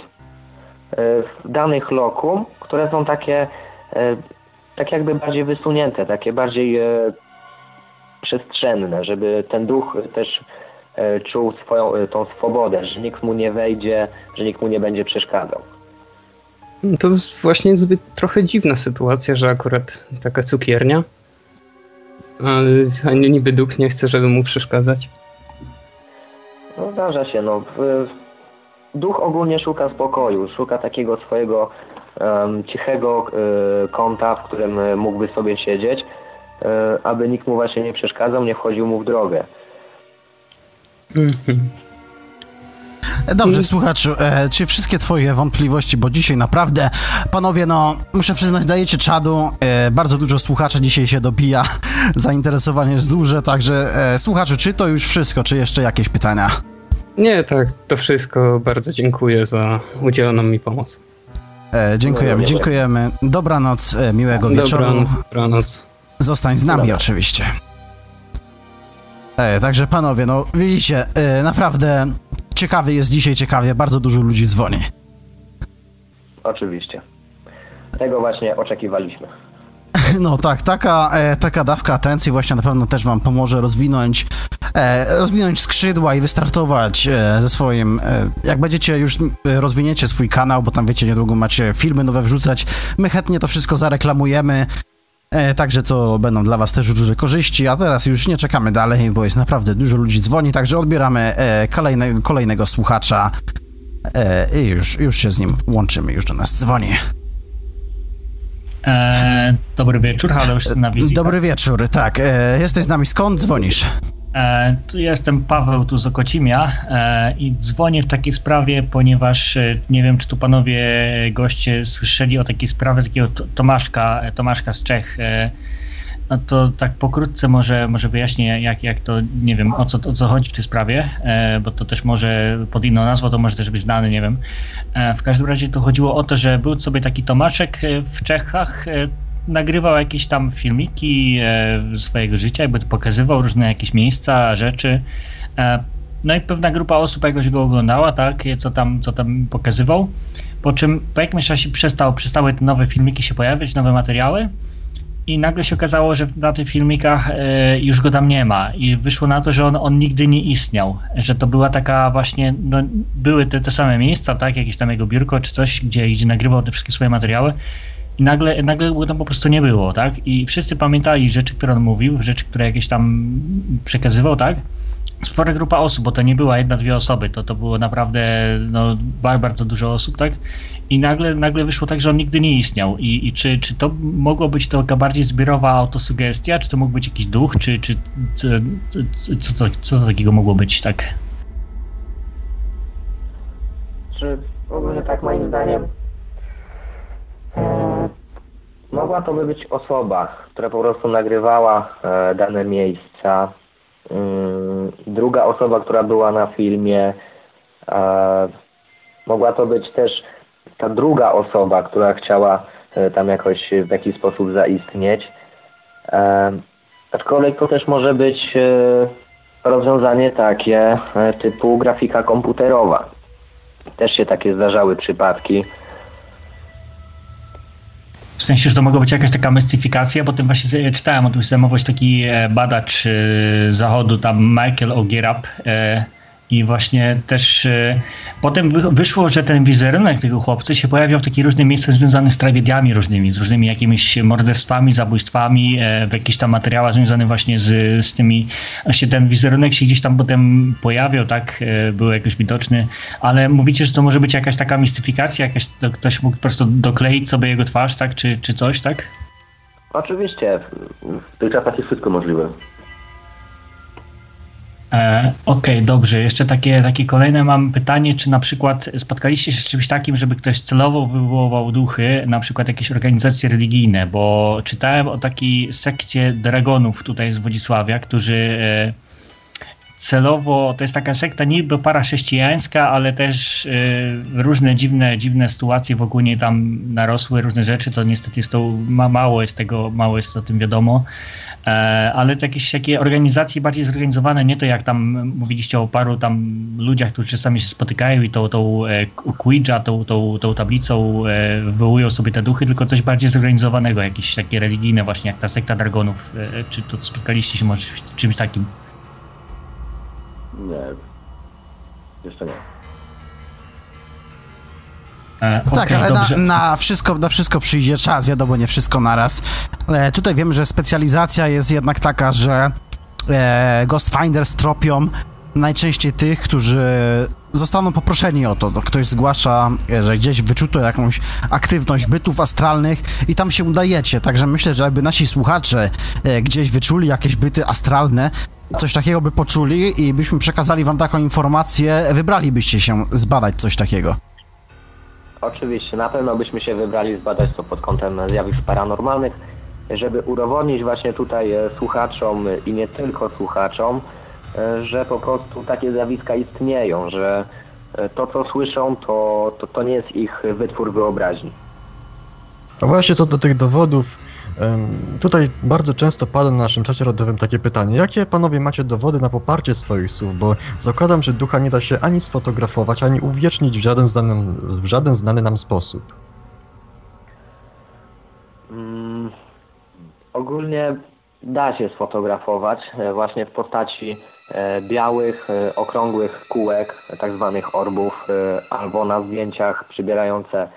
S4: w danych lokum, które są takie e, tak jakby bardziej wysunięte, takie bardziej przestrzenne, żeby ten duch też czuł swoją tą swobodę, że nikt mu nie wejdzie, że nikt mu nie będzie przeszkadzał.
S7: To jest właśnie zbyt trochę dziwna sytuacja, że akurat taka cukiernia, a niby duch nie chce, żeby mu przeszkadzać.
S4: No zdarza się, no. Duch ogólnie szuka spokoju, szuka takiego swojego em, cichego e, kąta, w którym mógłby sobie siedzieć, e, aby nikt mu właśnie nie przeszkadzał, nie wchodził mu w drogę.
S7: Mhm.
S1: E, Dobrze, słuchaczu, e, czy wszystkie twoje wątpliwości, bo dzisiaj naprawdę, panowie, no, muszę przyznać, dajecie czadu, e, bardzo dużo słuchaczy dzisiaj się dobija, (laughs) zainteresowanie jest duże, także e, słuchaczu, czy to już wszystko, czy jeszcze jakieś pytania?
S7: Nie, tak, to wszystko. Bardzo dziękuję za udzieloną mi pomoc.
S1: E, dziękujemy, dziękujemy. Dobranoc, e, miłego wieczoru.
S7: Dobranoc, dobranoc.
S1: Zostań z nami
S4: Dobranoc.
S1: oczywiście. E, także panowie, no widzicie, e, naprawdę ciekawy jest dzisiaj, ciekawie, bardzo dużo ludzi dzwoni.
S4: Oczywiście. Tego właśnie oczekiwaliśmy. (laughs)
S1: No tak, taka, e, taka dawka atencji właśnie na pewno też wam pomoże rozwinąć, e, rozwinąć skrzydła i wystartować e, ze swoim, e, jak będziecie już e, rozwiniecie swój kanał, bo tam wiecie, niedługo macie filmy nowe wrzucać, my chętnie to wszystko zareklamujemy E, także to będą dla Was też duże korzyści, a teraz już nie czekamy dalej, bo jest naprawdę dużo ludzi dzwoni, także odbieramy kolejne, kolejnego słuchacza i już, już się z nim łączymy, już do nas dzwoni.
S8: E, dobry wieczór, halo, już na wizji.
S1: Dobry wieczór, tak. E, jesteś z nami, skąd dzwonisz?
S8: E, tu jestem Paweł tu z Okocimia e, i dzwonię w takiej sprawie, ponieważ e, nie wiem, czy tu panowie goście słyszeli o takiej sprawie takiego Tomaszka, e, Tomaszka z Czech. No to tak pokrótce może, może wyjaśnię, jak, jak to, nie wiem, o co, o co chodzi w tej sprawie, e, bo to też może pod inną nazwą, to może też być znany, nie wiem. E, w każdym razie to chodziło o to, że był sobie taki Tomaszek e, w Czechach, nagrywał jakieś tam filmiki swojego życia, jakby pokazywał różne jakieś miejsca, rzeczy. No i pewna grupa osób jakoś go oglądała, tak, co tam, co tam pokazywał. Po czym po jakimś czasie przestał, przestały te nowe filmiki się pojawiać, nowe materiały. I nagle się okazało, że na tych filmikach e, już go tam nie ma. I wyszło na to, że on, on nigdy nie istniał. Że to była taka właśnie, no, były te, te same miejsca, tak, jakieś tam jego biurko czy coś, gdzie, gdzie nagrywał te wszystkie swoje materiały. I nagle, nagle go tam po prostu nie było, tak? I wszyscy pamiętali rzeczy, które on mówił, rzeczy, które jakieś tam przekazywał, tak? Spora grupa osób, bo to nie była jedna, dwie osoby, to, to było naprawdę no, bardzo, dużo osób, tak? I nagle, nagle wyszło tak, że on nigdy nie istniał. I, i czy, czy to mogło być taka bardziej zbiorowa autosugestia, czy to mógł być jakiś duch, czy, czy co, co, co, co takiego mogło być, tak?
S4: Czy w ogóle tak moim zdaniem e, mogła to by być osoba, która po prostu nagrywała e, dane miejsca. Mm, druga osoba, która była na filmie, e, mogła to być też ta druga osoba, która chciała e, tam jakoś w jakiś sposób zaistnieć. Aczkolwiek to też może być rozwiązanie takie typu grafika komputerowa. Też się takie zdarzały przypadki.
S8: W sensie, że to mogła być jakaś taka mystyfikacja, bo tym właśnie czytałem o tym, się taki e, badacz e, zachodu, tam Michael Ogierab e, i właśnie też e, potem wy, wyszło, że ten wizerunek tego chłopcy się pojawiał w takich różnych miejscach związanych z tragediami różnymi, z różnymi jakimiś morderstwami, zabójstwami, e, w jakichś tam materiałach związanych właśnie z, z tymi, właśnie ten wizerunek się gdzieś tam potem pojawiał, tak, e, był jakoś widoczny, ale mówicie, że to może być jakaś taka mistyfikacja, jakaś, to ktoś mógł po prostu dokleić sobie jego twarz, tak, czy, czy coś, tak?
S4: Oczywiście,
S5: W tych czasach jest wszystko możliwe.
S8: E, Okej, dobrze. Jeszcze takie, takie kolejne mam pytanie, czy na przykład spotkaliście się z czymś takim, żeby ktoś celowo wywoływał duchy, na przykład jakieś organizacje religijne, bo czytałem o takiej sekcie dragonów tutaj z Wodzisławia, którzy e, celowo, to jest taka sekta niby parachrześcijańska, ale też e, różne dziwne, dziwne sytuacje wokół niej tam narosły, różne rzeczy, to niestety jest to, ma, mało jest tego, mało jest o tym wiadomo. E, ale jakieś takie organizacje bardziej zorganizowane, nie to jak tam mówiliście o paru tam ludziach, którzy czasami się spotykają i tą, tą e, Ouija, tą, tą, tą tablicą e, wywołują sobie te duchy, tylko coś bardziej zorganizowanego, jakieś takie religijne właśnie, jak ta sekta Dragonów. Czy to spotkaliście się może z czymś takim?
S5: Nie. Jeszcze nie.
S8: E,
S1: Tak, ale na, na, wszystko, na wszystko przyjdzie czas, wiadomo, nie wszystko naraz. E, tutaj wiemy, że specjalizacja jest jednak taka, że e, Ghost Finders tropią najczęściej tych, którzy zostaną poproszeni o to. to ktoś zgłasza, e, że gdzieś wyczuto jakąś aktywność bytów astralnych i tam się udajecie. Także myślę, że jakby nasi słuchacze e, gdzieś wyczuli jakieś byty astralne, coś takiego by poczuli i byśmy przekazali wam taką informację, wybralibyście się zbadać coś takiego.
S4: Oczywiście, na pewno byśmy się wybrali zbadać to pod kątem zjawisk paranormalnych, żeby udowodnić właśnie tutaj e, słuchaczom i nie tylko słuchaczom, e, że po prostu takie zjawiska istnieją, że e, to co słyszą to, to, to nie jest ich wytwór wyobraźni.
S2: A właśnie co do tych dowodów, tutaj bardzo często pada na naszym czacie rodowym takie pytanie, jakie panowie macie dowody na poparcie swoich słów, bo zakładam, że ducha nie da się ani sfotografować, ani uwiecznić w żaden znany, w żaden znany nam sposób.
S4: Mm, ogólnie da się sfotografować e, właśnie w postaci e, białych, e, okrągłych kółek, tak zwanych orbów, albo na zdjęciach przybierające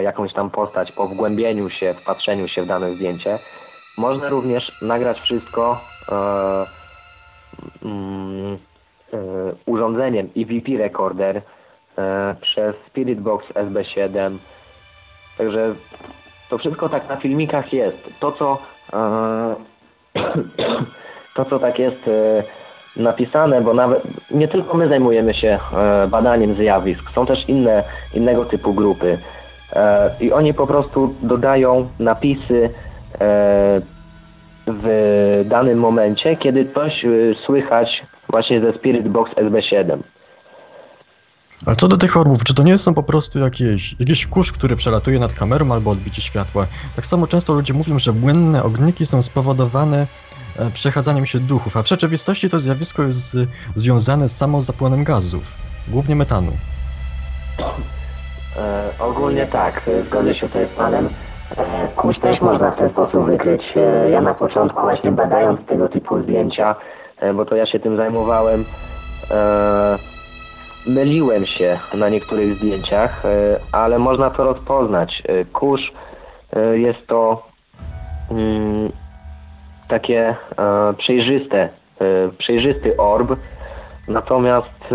S4: jakąś tam postać po wgłębieniu się, wpatrzeniu się w dane zdjęcie. Można również nagrać wszystko e, mm, e, urządzeniem EVP Recorder e, przez Spirit Box SB7. Także to wszystko tak na filmikach jest. To co, e, (coughs) to, co tak jest e, napisane, bo nawet nie tylko my zajmujemy się e, badaniem zjawisk, są też inne, innego typu grupy. E, I oni po prostu dodają napisy e, w danym momencie, kiedy coś e, słychać właśnie ze Spirit Box SB7.
S2: Ale co do tych orbów, czy to nie są po prostu jakieś, jakiś kurz, który przelatuje nad kamerą albo odbicie światła? Tak samo często ludzie mówią, że błędne ogniki są spowodowane przechadzaniem się duchów, a w rzeczywistości to zjawisko jest związane z samą zapłonem gazów, głównie metanu.
S4: E, ogólnie tak, e, zgodzę się tutaj z Panem. E, też można w ten sposób wykryć. E, Ja na początku właśnie badając tego typu zdjęcia, e, bo to ja się tym zajmowałem, e, myliłem się na niektórych zdjęciach, e, ale można to rozpoznać. Kurz jest to mm, takie przejrzyste, przejrzysty orb, natomiast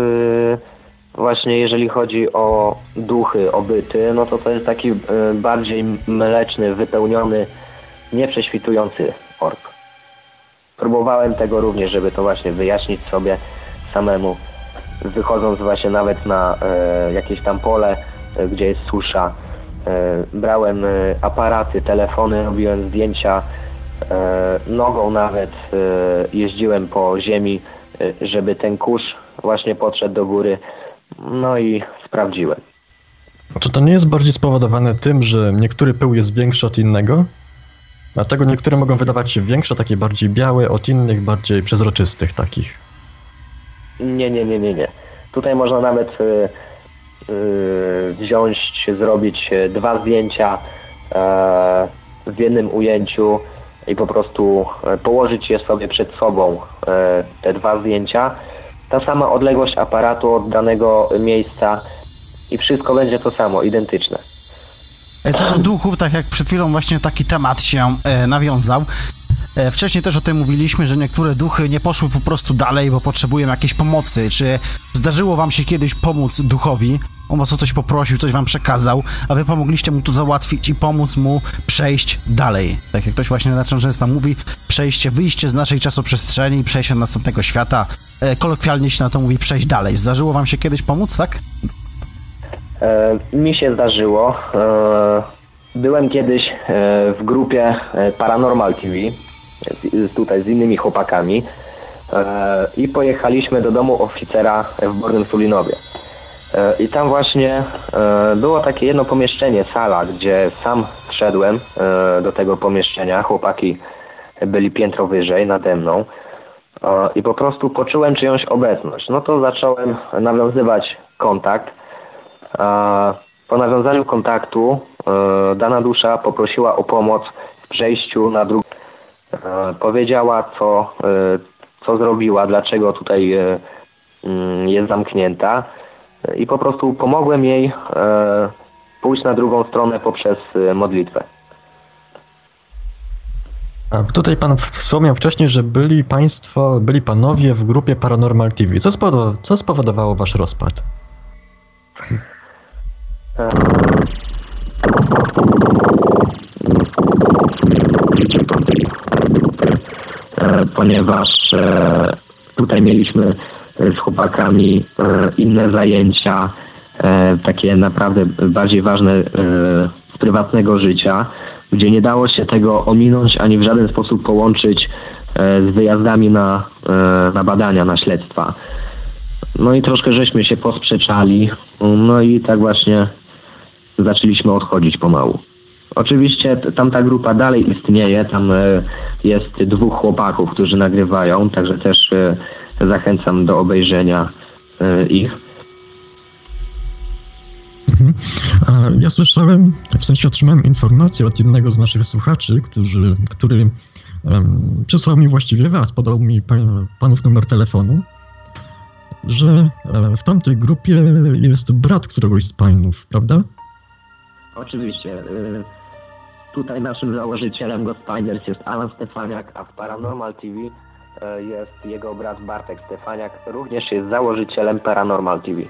S4: właśnie jeżeli chodzi o duchy, o byty, no to to jest taki e, bardziej mleczny, wypełniony, nieprześwitujący orb. Próbowałem tego również, żeby to właśnie wyjaśnić sobie samemu, wychodząc właśnie nawet na e, jakieś tam pole, e, gdzie jest susza. Brałem aparaty, telefony, robiłem zdjęcia, nogą nawet jeździłem po ziemi, żeby ten kurz właśnie podszedł do góry. No i sprawdziłem.
S2: Czy to nie jest bardziej spowodowane tym, że niektóry pył jest większy od innego? Dlatego niektóre mogą wydawać się większe, takie bardziej białe, od innych bardziej przezroczystych takich.
S4: Nie, nie, nie, nie, nie. Tutaj można nawet y, y, wziąć, zrobić e, dwa zdjęcia e, w jednym ujęciu i po prostu e, położyć je sobie przed sobą, e, te dwa zdjęcia. Ta sama odległość aparatu od danego miejsca i wszystko będzie to samo, identyczne.
S1: E, Co do duchów, tak jak przed chwilą właśnie taki temat się e, nawiązał. E, wcześniej też o tym mówiliśmy, że niektóre duchy nie poszły po prostu dalej, bo potrzebują jakiejś pomocy. Czy zdarzyło wam się kiedyś pomóc duchowi? On was o coś poprosił, coś wam przekazał, a wy pomogliście mu to załatwić i pomóc mu przejść dalej. Tak jak ktoś właśnie na często mówi, przejście, wyjście z naszej czasoprzestrzeni, przejście do następnego świata. E, kolokwialnie się na to mówi przejść dalej. Zdarzyło wam się kiedyś pomóc, tak?
S4: E, mi się zdarzyło. E, byłem kiedyś w grupie Paranormal TV, z, tutaj z innymi chłopakami i pojechaliśmy do domu oficera w Bornym Sulinowie. I tam właśnie było takie jedno pomieszczenie, sala, gdzie sam wszedłem do tego pomieszczenia. Chłopaki byli piętro wyżej nade mną i po prostu poczułem czyjąś obecność. No to zacząłem nawiązywać kontakt. Po nawiązaniu kontaktu e, dana dusza poprosiła o pomoc w przejściu na drugą. E, Powiedziała, co, e, co zrobiła, dlaczego tutaj mm, jest zamknięta i po prostu pomogłem jej pójść na drugą stronę poprzez modlitwę.
S2: Tutaj pan wspomniał wcześniej, że byli państwo, byli panowie w grupie Paranormal TV. Co, spowodowało, co spowodowało wasz rozpad?
S4: E,
S9: e, ponieważ e, tutaj mieliśmy z chłopakami inne zajęcia, takie naprawdę bardziej ważne z prywatnego życia, gdzie nie dało się tego ominąć ani w żaden sposób połączyć e, z wyjazdami na, e, na badania, na śledztwa. No i troszkę żeśmy się posprzeczali, no i tak właśnie zaczęliśmy odchodzić pomału. Oczywiście tamta grupa dalej istnieje, tam e, jest dwóch chłopaków, którzy nagrywają, także też zachęcam do obejrzenia ich.
S10: Mhm. Ja słyszałem, w sensie otrzymałem informację od jednego z naszych słuchaczy, którzy, który przysłał mi właściwie was, podał mi pan, panów numer telefonu, że e, w tamtej grupie jest brat któregoś z panów, prawda?
S4: Oczywiście. y, Tutaj naszym założycielem Ghostfinders jest Alan Stefaniak, a w Paranormal TV y, jest jego brat Bartek Stefaniak, również jest założycielem Paranormal TV.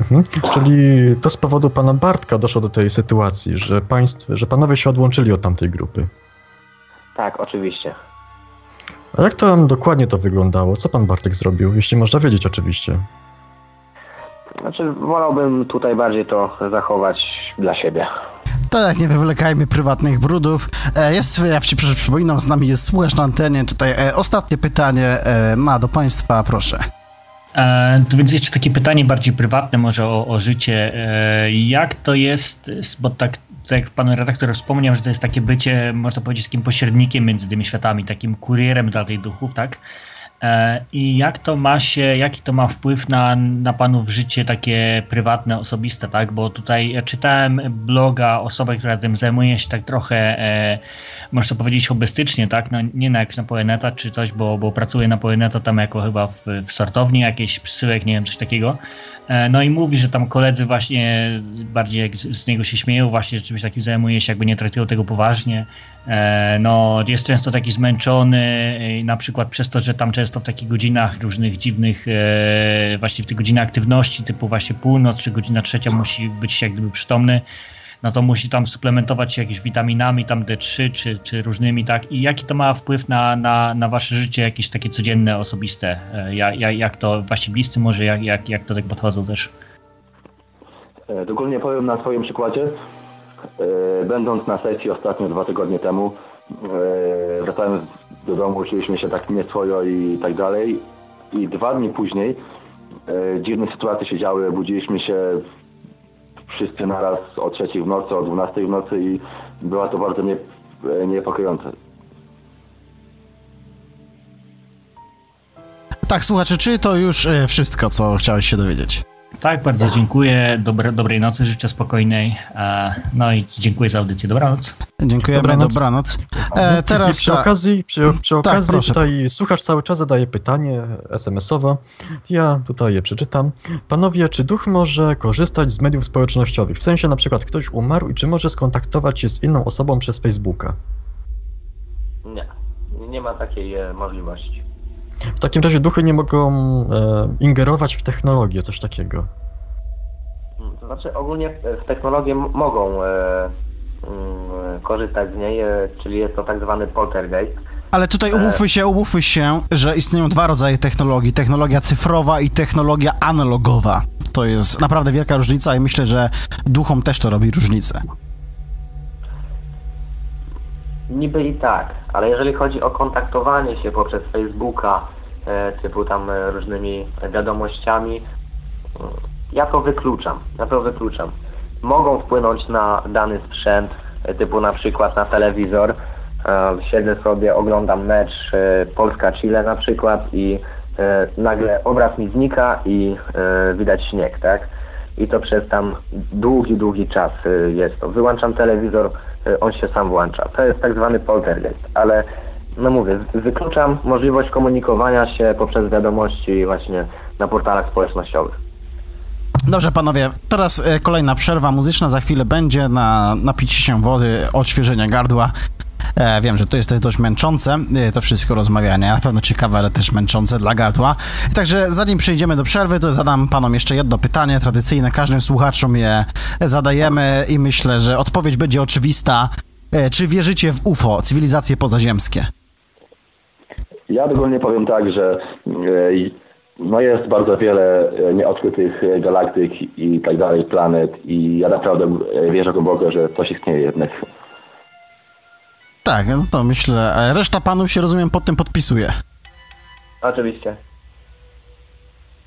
S2: Mhm. Czyli to z powodu pana Bartka doszło do tej sytuacji, że, państw, że panowie się odłączyli od tamtej grupy.
S4: Tak, oczywiście.
S2: A jak to tam dokładnie to wyglądało? Co pan Bartek zrobił? Jeśli można wiedzieć oczywiście.
S4: Znaczy, wolałbym tutaj bardziej to zachować dla siebie.
S1: Tak, nie wywlekajmy prywatnych brudów. E, Jest, ja ci przy- przypominam, z nami jest słuchacz na antenie. Tutaj e, ostatnie pytanie e, ma do państwa, proszę.
S8: E, to więc jeszcze takie pytanie bardziej prywatne, może o, o życie. E, jak to jest, bo tak, tak jak pan redaktor wspomniał, że to jest takie bycie, można powiedzieć, takim pośrednikiem między tymi światami, takim kurierem dla tych duchów, tak? E, I jak to ma się, jaki to ma wpływ na, na panów życie takie prywatne, osobiste, tak? Bo tutaj czytałem bloga osoby, która tym zajmuje się tak trochę, e, można powiedzieć, hobbystycznie, tak? No, nie na jak na Poeneta czy coś, bo, bo pracuje na Poeneta tam jako chyba w, w sortowni jakiejś przesyłek, nie wiem, coś takiego. E, No i mówi, że tam koledzy właśnie bardziej jak z, niego się śmieją, właśnie że czymś takim zajmuje się, jakby nie traktują tego poważnie. E, No, jest często taki zmęczony, e, na przykład przez to, że tam często w takich godzinach różnych dziwnych, właśnie w tych godzinach aktywności, typu właśnie północ czy godzina trzecia musi być jak gdyby przytomny no to musi tam suplementować się jakimiś witaminami, tam D3 czy, czy różnymi, tak? I jaki to ma wpływ na, na, na wasze życie, jakieś takie codzienne, osobiste? E, Jak, jak, jak to wasi bliscy może, jak, jak, jak to tak podchodzą też?
S5: E, Ogólnie powiem na swoim przykładzie. E, Będąc na sesji ostatnio dwa tygodnie temu, wracając do domu, uczyliśmy się tak nieswojo i tak dalej. I dwa dni później dziwne sytuacje się działy. Budziliśmy się wszyscy naraz o trzeciej w nocy, o 12 w nocy i była to bardzo nie, e, niepokojące.
S1: Tak, słuchacze, czy to już e, wszystko, co chciałeś się dowiedzieć?
S8: Tak, bardzo dziękuję. Dobre, dobrej nocy, życzę spokojnej. E, No i dziękuję za audycję. Dobranoc.
S1: Dziękujemy, dobranoc.
S2: Dobranoc.
S1: E,
S2: I
S1: teraz
S2: przy
S1: ta-
S2: okazji, przy, przy
S1: Tak,
S2: okazji tutaj słuchacz cały czas zadaje pytanie SMS-owo. Ja tutaj je przeczytam. Panowie, czy duch może korzystać z mediów społecznościowych? W sensie na przykład ktoś umarł i czy może skontaktować się z inną osobą przez Facebooka?
S4: Nie, nie ma takiej e, możliwości.
S2: W takim razie duchy nie mogą e, ingerować w technologię, coś takiego.
S4: Mm, To znaczy ogólnie e, w technologię mogą e, mm, korzystać z niej, e, czyli jest to tak zwany poltergeist.
S1: Ale tutaj umówmy się, umówmy się, że istnieją dwa rodzaje technologii. Technologia cyfrowa i technologia analogowa. To jest naprawdę wielka różnica i myślę, że duchom też to robi różnicę.
S4: Niby i tak, ale jeżeli chodzi o kontaktowanie się poprzez Facebooka, e, typu tam e, różnymi wiadomościami, mm, ja to wykluczam, ja to wykluczam. Mogą wpłynąć na dany sprzęt, e, typu na przykład na telewizor. Siedzę sobie, oglądam mecz Polska-Chile na przykład i nagle obraz mi znika i widać śnieg, tak? I to przez tam długi, długi czas jest to. Wyłączam telewizor, on się sam włącza. To jest tak zwany poltergeist, ale no mówię, wykluczam możliwość komunikowania się poprzez wiadomości właśnie na portalach społecznościowych.
S1: Dobrze, panowie, teraz e, kolejna przerwa muzyczna za chwilę będzie na napicie się wody, odświeżenie gardła. E, wiem, że to jest też dość męczące, e, to wszystko rozmawianie, na pewno ciekawe, ale też męczące dla gardła. Także zanim przejdziemy do przerwy, to zadam panom jeszcze jedno pytanie tradycyjne, każdym słuchaczom je zadajemy i myślę, że odpowiedź będzie oczywista. E, czy wierzycie w UFO, cywilizacje pozaziemskie?
S5: Ja ogólnie powiem tak, że no jest bardzo wiele nieodkrytych galaktyk i tak dalej, planet i ja naprawdę wierzę głęboko, że coś istnieje jednak.
S1: Tak, no to myślę, reszta panów się rozumiem pod tym podpisuje.
S4: Oczywiście.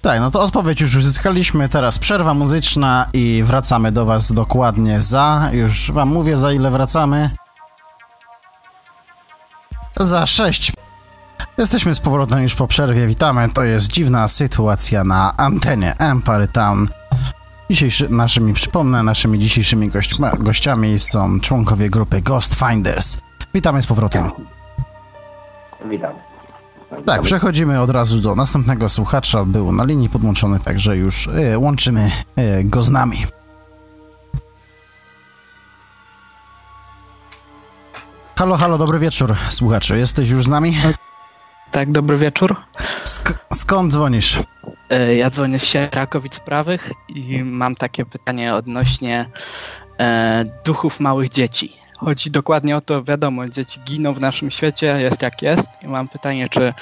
S1: Tak, no to odpowiedź już uzyskaliśmy, teraz przerwa muzyczna i wracamy do was dokładnie za, już wam mówię za ile wracamy. Za 6. Jesteśmy z powrotem już po przerwie, witamy, to jest dziwna sytuacja na antenie Empire Town. Dzisiejszy, naszymi, przypomnę, naszymi dzisiejszymi gośćma, gościami są członkowie grupy Ghost Finders. Witamy z powrotem.
S4: Witam.
S1: Tak, przechodzimy od razu do następnego słuchacza. Był na linii podłączony, także już e, łączymy e, go z nami. Halo, halo, dobry wieczór, słuchaczu. Jesteś już z nami?
S11: Tak, dobry wieczór.
S1: Sk- skąd dzwonisz?
S11: E, Ja dzwonię z Sierakowic Prawych i mam takie pytanie odnośnie e, duchów małych dzieci. Chodzi dokładnie o to, wiadomo, dzieci giną w naszym świecie, jest jak jest. I mam pytanie, czy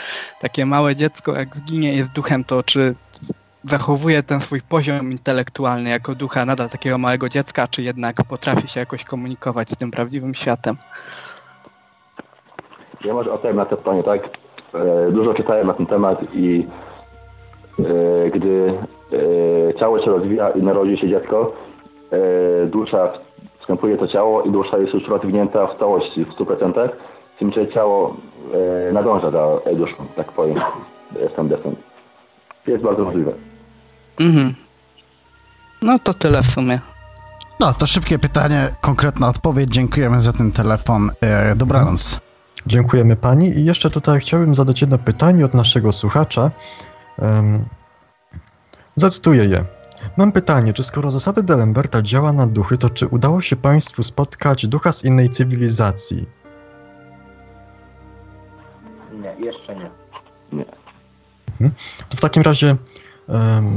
S11: takie małe dziecko, jak zginie, jest duchem, to czy zachowuje ten swój poziom intelektualny jako ducha nadal takiego małego dziecka, czy jednak potrafi się jakoś komunikować z tym prawdziwym światem?
S5: Ja może odpowiem na to pytanie, tak? E, Dużo czytałem na ten temat i e, gdy e, ciało się rozwija i narodzi się dziecko, dusza wstępuje to ciało i dusza jest już rozwinięta w całości, w 100%, z tym, że ciało e, nadąża za duszą, tak powiem, z tym. Jest bardzo możliwe.
S11: Mhm. No to tyle w sumie.
S1: No, to szybkie pytanie, konkretna odpowiedź. Dziękujemy za ten telefon. E, dobranoc.
S2: Dziękujemy pani i jeszcze tutaj chciałbym zadać jedno pytanie od naszego słuchacza. Um, zacytuję je. Mam pytanie, czy skoro zasady Delemberta działa na duchy, to czy udało się państwu spotkać ducha z innej cywilizacji?
S4: Nie, jeszcze nie.
S2: To w takim razie,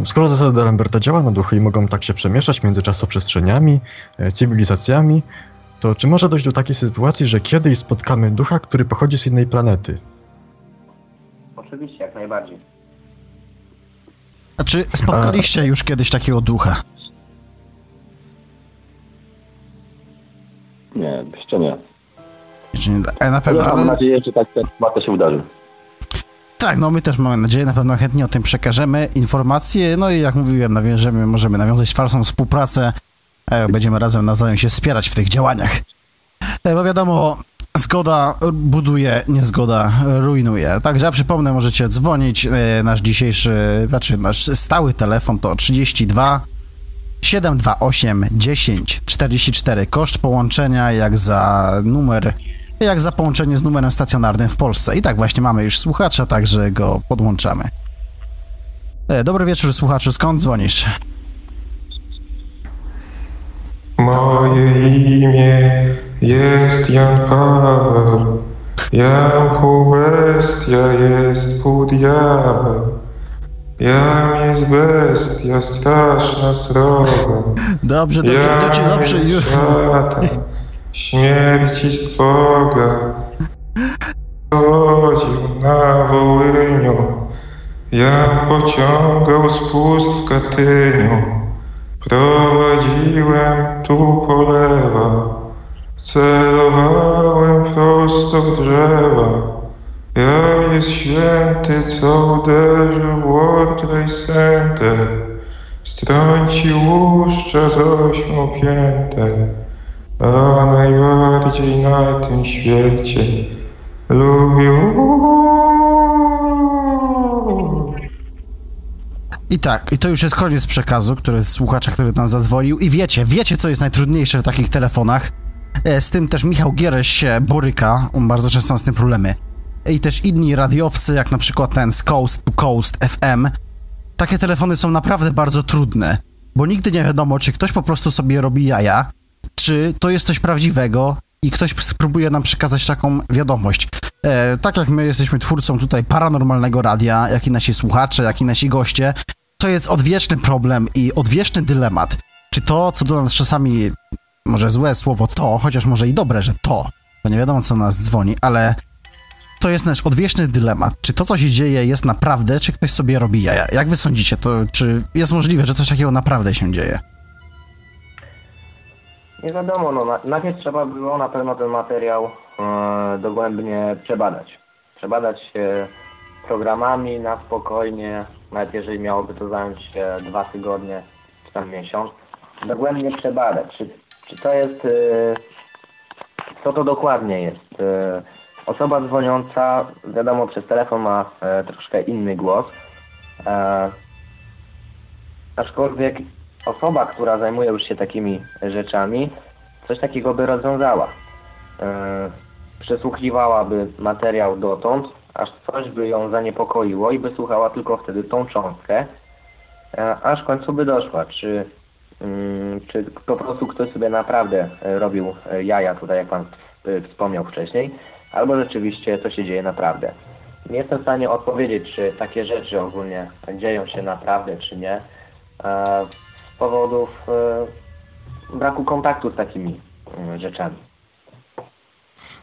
S2: skoro zasady Delemberta działa na duchy i mogą tak się przemieszczać między czasoprzestrzeniami, e, cywilizacjami, to czy może dojść do takiej sytuacji, że kiedyś spotkamy ducha, który pochodzi z innej planety?
S4: Oczywiście, jak najbardziej.
S1: A czy spotkaliście już kiedyś takiego ducha?
S5: Nie, jeszcze nie.
S1: Jeszcze nie, e, na pewno,
S5: Ale mam nadzieję, że tak to się wydarzy.
S1: Tak, no my też mamy nadzieję, na pewno chętnie o tym przekażemy informacje, no i jak mówiłem, nawiążemy, możemy nawiązać trwałą współpracę, e, będziemy razem nawzajem się wspierać w tych działaniach. E, bo wiadomo, zgoda buduje, niezgoda rujnuje. Także ja przypomnę, możecie dzwonić, e, nasz dzisiejszy, znaczy nasz stały telefon to 32 728 10 44. Koszt połączenia jak za numer jak za połączenie z numerem stacjonarnym w Polsce. I tak właśnie mamy już słuchacza, także go podłączamy. E, dobry wieczór słuchaczu, skąd dzwonisz?
S12: Moje imię jest Jan Paweł. Janku bestia jest pół diabeł. Jam jest bestia straszna sroga.
S1: Dobrze, dobrze,
S12: Jam
S1: dobrze, dobrze, już.
S12: szatan, śmierci trwoga. Chodził na Wołyniu. Jam pociągał spust w Katyniu. Prowadziłem tu po lewa, celowałem prosto w drzewa. Ja jest święty, co uderzył w Trade Center. Strącił łuszcza z ośmiu pięter, a najbardziej na tym świecie lubił
S1: I tak, i to już jest koniec przekazu, który słuchacza, który nam zadzwonił. I wiecie, wiecie, co jest najtrudniejsze w takich telefonach. E, Z tym też Michał Giereś się boryka, on bardzo często ma z tym problemy. I też inni radiowcy, jak na przykład ten z Coast to Coast FM. Takie telefony są naprawdę bardzo trudne, bo nigdy nie wiadomo, czy ktoś po prostu sobie robi jaja, czy to jest coś prawdziwego i ktoś spróbuje nam przekazać taką wiadomość. E, tak jak my jesteśmy twórcą tutaj paranormalnego radia, jak i nasi słuchacze, jak i nasi goście, to jest odwieczny problem i odwieczny dylemat. Czy to, co do nas czasami, może złe słowo to, chociaż może i dobre, że to, bo nie wiadomo, co do nas dzwoni, ale to jest nasz odwieczny dylemat. Czy to, co się dzieje, jest naprawdę, czy ktoś sobie robi jaja? Jak wy sądzicie, to czy jest możliwe, że coś takiego naprawdę się dzieje?
S4: Nie wiadomo, no na, najpierw trzeba było na pewno ten materiał e, dogłębnie przebadać. Przebadać się programami na spokojnie, nawet jeżeli miałoby to zająć e, dwa tygodnie czy tam miesiąc, dogłębnie przebadać, czy, czy to jest, e, co to dokładnie jest. E, osoba dzwoniąca, wiadomo, przez telefon ma troszkę inny głos, aczkolwiek osoba, która zajmuje już się takimi rzeczami, coś takiego by rozwiązała. Przesłuchiwałaby materiał dotąd, aż coś by ją zaniepokoiło i by słuchała tylko wtedy tą cząstkę, e, aż w końcu by doszła, czy, mm, czy po prostu ktoś sobie naprawdę e, robił e, jaja tutaj, jak pan y, wspomniał wcześniej, albo rzeczywiście to się dzieje naprawdę. Nie jestem w stanie odpowiedzieć, czy takie rzeczy ogólnie dzieją się naprawdę, czy nie, e, z powodów e, braku kontaktu z takimi mm, rzeczami.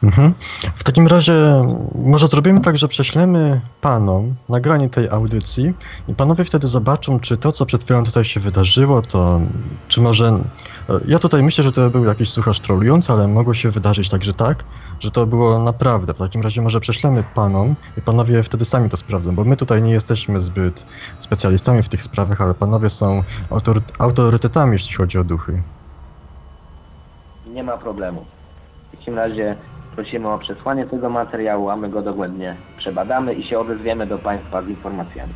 S2: Mhm. W takim razie może zrobimy tak, że prześlemy panom nagranie tej audycji i panowie wtedy zobaczą, czy to, co przed chwilą tutaj się wydarzyło, to czy może... e, Ja tutaj myślę, że to był jakiś słuchacz trolujący, ale mogło się wydarzyć także tak, że to było naprawdę. W takim razie może prześlemy panom i panowie wtedy sami to sprawdzą, bo my tutaj nie jesteśmy zbyt specjalistami w tych sprawach, ale panowie są autory- autorytetami, jeśli chodzi o duchy.
S4: Nie ma problemu. W takim razie prosimy o przesłanie tego materiału, a my go dogłębnie przebadamy i się odezwiemy do Państwa z informacjami.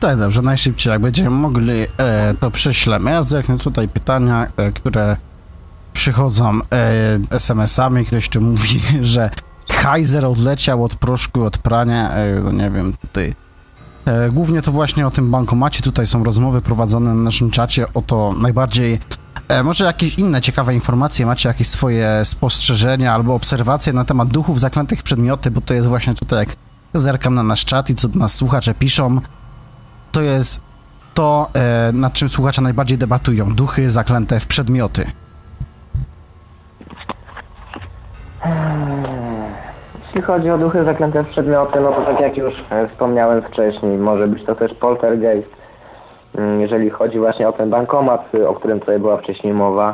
S1: Tak, dobrze, najszybciej jak będziemy mogli, e, to prześlemy. Ja zerknę tutaj pytania, e, które przychodzą e, SMS-ami. Ktoś tu mówi, (laughs) że Heiser odleciał od proszku, od prania, e, no nie wiem, tutaj. E, głównie to właśnie o tym bankomacie, tutaj są rozmowy prowadzone na naszym czacie o to najbardziej może jakieś inne ciekawe informacje, macie jakieś swoje spostrzeżenia albo obserwacje na temat duchów zaklętych przedmioty, bo to jest właśnie tutaj, jak zerkam na nasz czat i co do nas słuchacze piszą, to jest to, e, nad czym słuchacze najbardziej debatują. Duchy zaklęte w przedmioty.
S4: Jeśli chodzi o duchy zaklęte w przedmioty, no to tak jak już e, wspomniałem wcześniej, może być to też poltergeist. Mm, Jeżeli chodzi właśnie o ten bankomat, y, o którym tutaj była wcześniej mowa,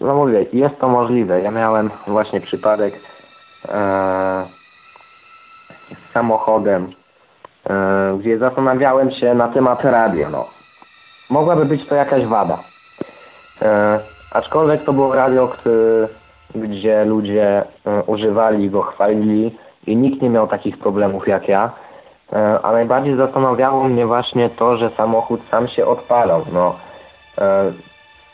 S4: no mówię, jest to możliwe. Ja miałem właśnie przypadek e, z samochodem, e, gdzie zastanawiałem się na temat radio. No. Mogłaby być to jakaś wada. E, aczkolwiek to było radio, który, gdzie ludzie używali go, chwalili i nikt nie miał takich problemów jak ja. E, A najbardziej zastanawiało mnie właśnie to, że samochód sam się odpalał. No, e,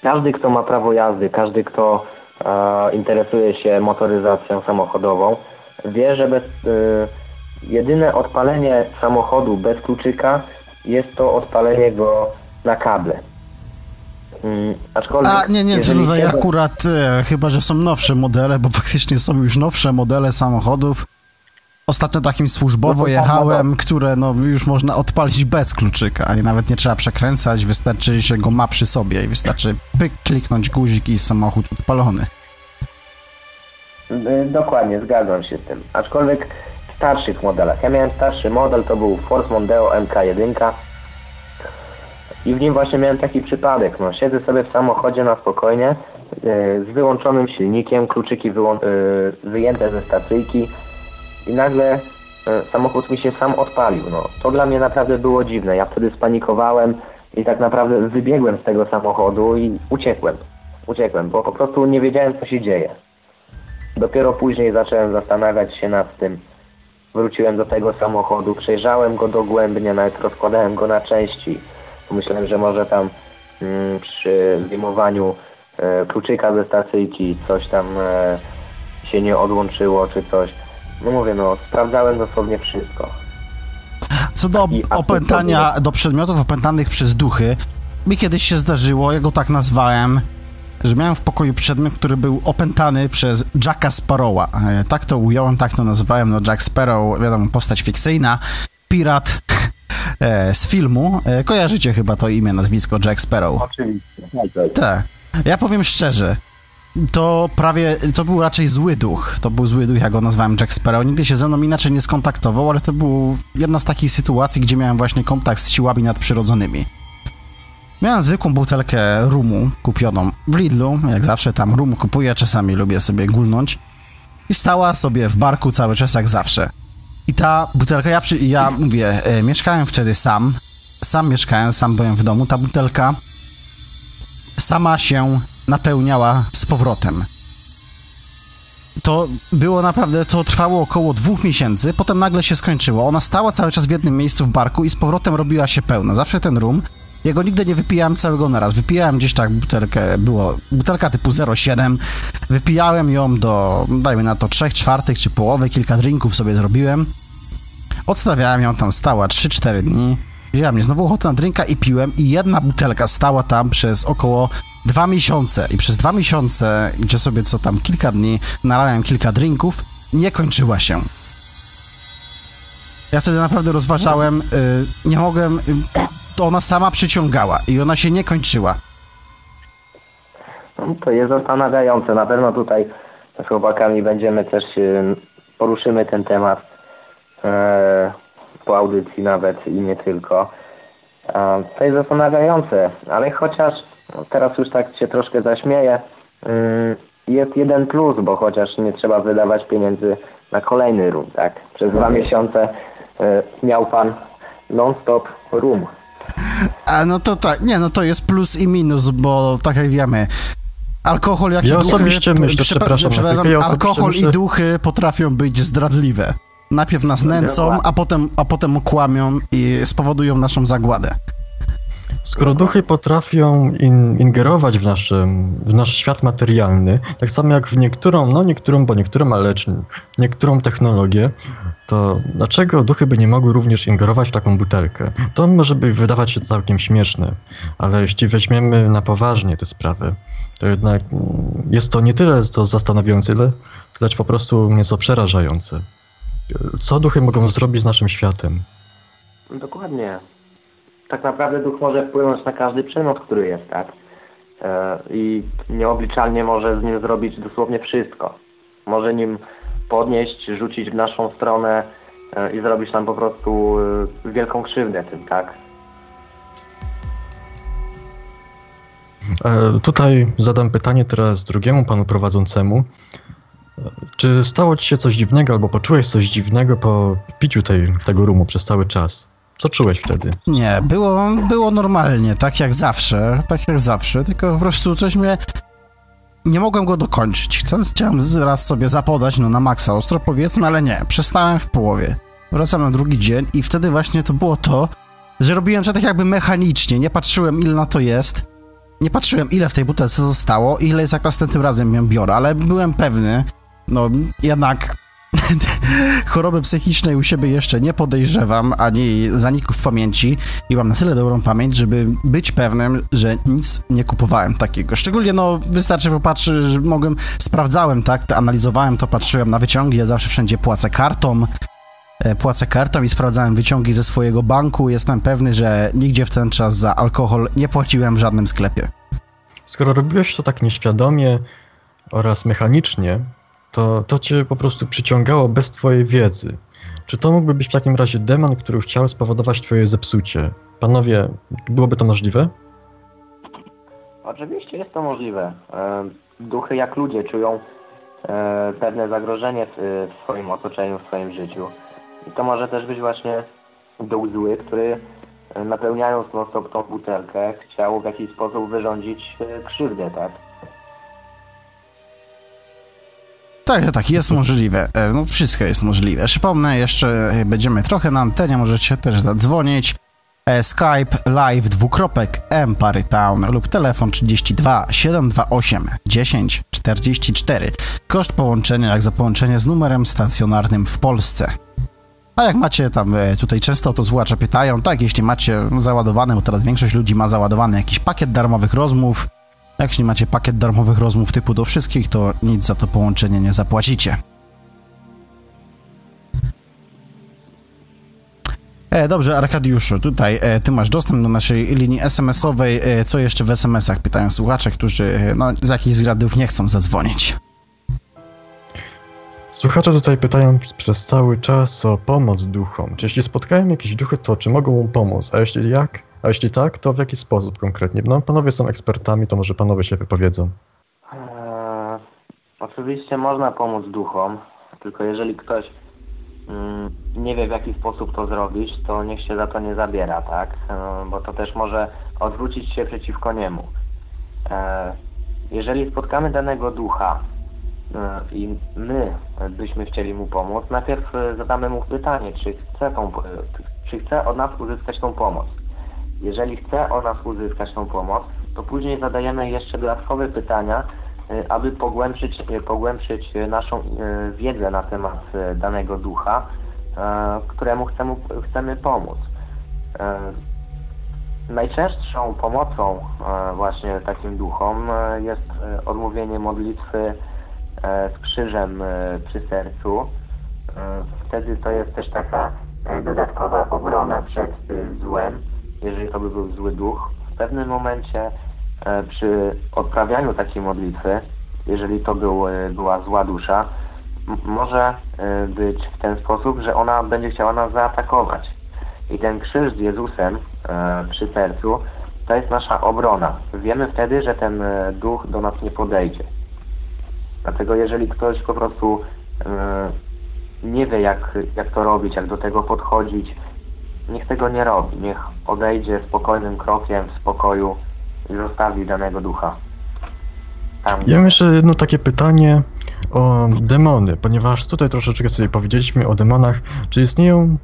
S4: każdy, kto ma prawo jazdy, każdy, kto e, interesuje się motoryzacją samochodową, wie, że bez, jedyne odpalenie samochodu bez kluczyka jest to odpalenie go na kable. Mm, aczkolwiek,
S1: A nie, nie, tutaj akurat e, chyba, że są nowsze modele, bo faktycznie są już nowsze modele samochodów. Ostatnio takim służbowo
S4: No
S1: jechałem, które no już można odpalić bez kluczyka i nawet nie trzeba przekręcać, wystarczy, że go ma przy sobie i wystarczy pyk, kliknąć guzik i samochód odpalony.
S4: Y, Dokładnie, zgadzam się z tym. Aczkolwiek w starszych modelach. Ja miałem starszy model, to był Ford Mondeo MK1 i w nim właśnie miałem taki przypadek. No, siedzę sobie w samochodzie na spokojnie y, z wyłączonym silnikiem, kluczyki wyłą- y, wyjęte ze stacyjki i nagle y, samochód mi się sam odpalił. No, to dla mnie naprawdę było dziwne. Ja wtedy spanikowałem i tak naprawdę wybiegłem z tego samochodu i uciekłem. Uciekłem, bo po prostu nie wiedziałem co się dzieje. Dopiero później zacząłem zastanawiać się nad tym. Wróciłem do tego samochodu, przejrzałem go dogłębnie, nawet rozkładałem go na części. Myślałem, że może tam mm, przy zdejmowaniu e, kluczyka ze stacyjki coś tam e, się nie odłączyło czy coś. No mówię, no sprawdzałem dosłownie wszystko.
S1: Co do
S4: I-
S1: opętania, do przedmiotów opętanych przez duchy, mi kiedyś się zdarzyło, ja go tak nazwałem, że miałem w pokoju przedmiot, który był opętany przez Jacka Sparrowa. E, Tak to ująłem, tak to nazwałem, no Jack Sparrow, wiadomo, postać fikcyjna, pirat (laughs) e, z filmu. E, Kojarzycie chyba to imię, nazwisko Jack Sparrow.
S5: Oczywiście.
S1: Tak. Ja powiem szczerze, to prawie, to był raczej zły duch. To był zły duch, ja go nazwałem Jack Sparrow. Nigdy się ze mną inaczej nie skontaktował, ale to był jedna z takich sytuacji, gdzie miałem właśnie kontakt z siłami nadprzyrodzonymi. Miałem zwykłą butelkę rumu kupioną w Lidlu, jak zawsze tam rum kupuję, czasami lubię sobie gulnąć. I stała sobie w barku cały czas jak zawsze. I ta butelka, ja, przy, ja mówię, e, mieszkałem wtedy sam, sam mieszkałem, sam byłem w domu, ta butelka sama się napełniała z powrotem. To było naprawdę, to trwało około dwóch miesięcy, potem nagle się skończyło. Ona stała cały czas w jednym miejscu w barku i z powrotem robiła się pełna. Zawsze ten rum, ja go nigdy nie wypijałem całego naraz. Wypijałem gdzieś tak butelkę, było butelka typu 0,7. Wypijałem ją do, dajmy na to, 3 czwartych czy połowy, kilka drinków sobie zrobiłem. Odstawiałem ją tam, stała 3-4 dni. Wziąłem mnie znowu ochotę na drinka i piłem i jedna butelka stała tam przez około dwa miesiące i przez dwa miesiące, gdzie sobie co tam kilka dni nalałem kilka drinków, nie kończyła się. Ja wtedy naprawdę rozważałem, y, nie mogłem, y, to ona sama przyciągała i ona się nie kończyła.
S4: No, to jest zastanawiające. Na pewno tutaj z chłopakami będziemy też, y, poruszymy ten temat e, po audycji nawet i nie tylko. To jest zastanawiające, ale chociaż no, teraz już tak się troszkę zaśmieję, mm, jest jeden plus, bo chociaż nie trzeba wydawać pieniędzy na kolejny rum, tak? Przez dwa miesiące e, miał pan non-stop rum.
S1: A no to tak, nie, no to jest plus i minus, bo tak jak wiemy, alkohol jak
S2: Ja
S1: i duchy...
S2: osobiście myślę,
S1: przepra-
S2: przepraszam,
S1: przepraszam,
S2: chwilkę, ja
S1: alkohol i
S2: myślę-
S1: duchy potrafią być zdradliwe. Najpierw nas nęcą, a potem, a potem okłamią i spowodują naszą zagładę.
S2: Skoro duchy potrafią in, ingerować w, naszym, w nasz świat materialny, tak samo jak w niektórą, no niektórą, bo niektórą, ale niektórą technologię, to dlaczego duchy by nie mogły również ingerować w taką butelkę? To może by wydawać się całkiem śmieszne, ale jeśli weźmiemy na poważnie tę sprawę, to jednak jest to nie tyle co zastanawiające, lecz po prostu nieco przerażające. Co duchy mogą zrobić z naszym światem?
S4: Dokładnie. Tak naprawdę duch może wpłynąć na każdy przedmiot, który jest, tak? E, I nieobliczalnie może z nim zrobić dosłownie wszystko. Może nim podnieść, rzucić w naszą stronę e, i zrobić nam po prostu e, wielką krzywdę tym, tak?
S2: Tutaj zadam pytanie teraz drugiemu panu prowadzącemu. Czy stało ci się coś dziwnego, albo poczułeś coś dziwnego po piciu tej, tego rumu przez cały czas? Co czułeś wtedy?
S1: Nie, było, było normalnie, tak jak zawsze, tak jak zawsze, tylko po prostu coś mnie... Nie mogłem go dokończyć. Chciałem raz sobie zapodać, no na maksa ostro powiedzmy, ale nie, przestałem w połowie. Wracam na drugi dzień i wtedy właśnie to było to, że robiłem to tak jakby mechanicznie, nie patrzyłem ile na to jest, nie patrzyłem ile w tej butelce zostało, ile jest jak następnym razem ją biorę, ale byłem pewny, no jednak (laughs) choroby psychicznej u siebie jeszcze nie podejrzewam, ani zaników pamięci i mam na tyle dobrą pamięć, żeby być pewnym, że nic nie kupowałem takiego. Szczególnie, no, wystarczy popatrzeć, że mogłem, sprawdzałem, tak, analizowałem to, patrzyłem na wyciągi, ja zawsze wszędzie płacę kartą, e, płacę kartą i sprawdzałem wyciągi ze swojego banku, jestem pewny, że nigdzie w ten czas za alkohol nie płaciłem w żadnym sklepie.
S2: Skoro robiłeś to tak nieświadomie oraz mechanicznie, to, to cię po prostu przyciągało bez twojej wiedzy. Czy to mógłby być w takim razie demon, który chciał spowodować twoje zepsucie? Panowie, byłoby to możliwe?
S4: Oczywiście jest to możliwe. E, Duchy jak ludzie czują e, pewne zagrożenie w, swoim otoczeniu, w swoim życiu. I to może też być właśnie duch zły, który e, napełniając non stop tą butelkę chciał w jakiś sposób wyrządzić krzywdę, tak?
S1: Tak, tak, jest możliwe. E, No, wszystko jest możliwe. Przypomnę, jeszcze e, będziemy trochę na antenie, możecie też zadzwonić. E, Skype live dwukropek Empire Town lub telefon 32 728 10 44. Koszt połączenia jak za połączenie z numerem stacjonarnym w Polsce. A jak macie tam, tutaj często to słuchacze pytają, tak, jeśli macie załadowany, bo teraz większość ludzi ma załadowany jakiś pakiet darmowych rozmów, jak nie macie pakiet darmowych rozmów typu do wszystkich, to nic za to połączenie nie zapłacicie. E, dobrze, Arkadiuszu, tutaj e, ty masz dostęp do naszej linii SMS-owej. E, co jeszcze w SMS-ach pytają słuchacze, którzy e, no, z jakichś względów nie chcą zadzwonić.
S2: Słuchacze tutaj pytają przez cały czas o pomoc duchom. Czy jeśli spotkają jakieś duchy, to czy mogą mu pomóc? A jeśli jak? A jeśli tak, to w jaki sposób konkretnie? No, panowie są ekspertami, to może panowie się wypowiedzą.
S4: Eee, oczywiście można pomóc duchom, tylko jeżeli ktoś mm, nie wie w jaki sposób to zrobić, to niech się za to nie zabiera, tak? Eee, bo to też może odwrócić się przeciwko niemu. Eee, jeżeli spotkamy danego ducha eee, i my byśmy chcieli mu pomóc, najpierw e, zadamy mu pytanie, czy chce, tą, po- czy chce od nas uzyskać tą pomoc. Jeżeli chce od nas uzyskać tą pomoc, to później zadajemy jeszcze dodatkowe pytania, y, aby pogłębić, y, pogłębić y, naszą y, wiedzę na temat danego ducha, któremu chcemy, chcemy pomóc. Najczęstszą pomocą właśnie takim duchom jest odmówienie modlitwy z krzyżem przy sercu. Wtedy to jest też taka dodatkowa obrona przed złem, jeżeli to by był zły duch. W pewnym momencie e, przy odprawianiu takiej modlitwy, jeżeli to był, e, była zła dusza, może e, być w ten sposób, że ona będzie chciała nas zaatakować. I ten krzyż z Jezusem przy sercu to jest nasza obrona. Wiemy wtedy, że ten duch do nas nie podejdzie. Dlatego jeżeli ktoś po prostu nie wie jak, jak to robić, jak do tego podchodzić, niech tego nie robi. Niech odejdzie spokojnym krokiem w spokoju i zostawi danego ducha. Tam,
S2: Ja mam jeszcze jedno takie pytanie o demony, ponieważ tutaj troszeczkę sobie powiedzieliśmy o demonach. Czy istnieją,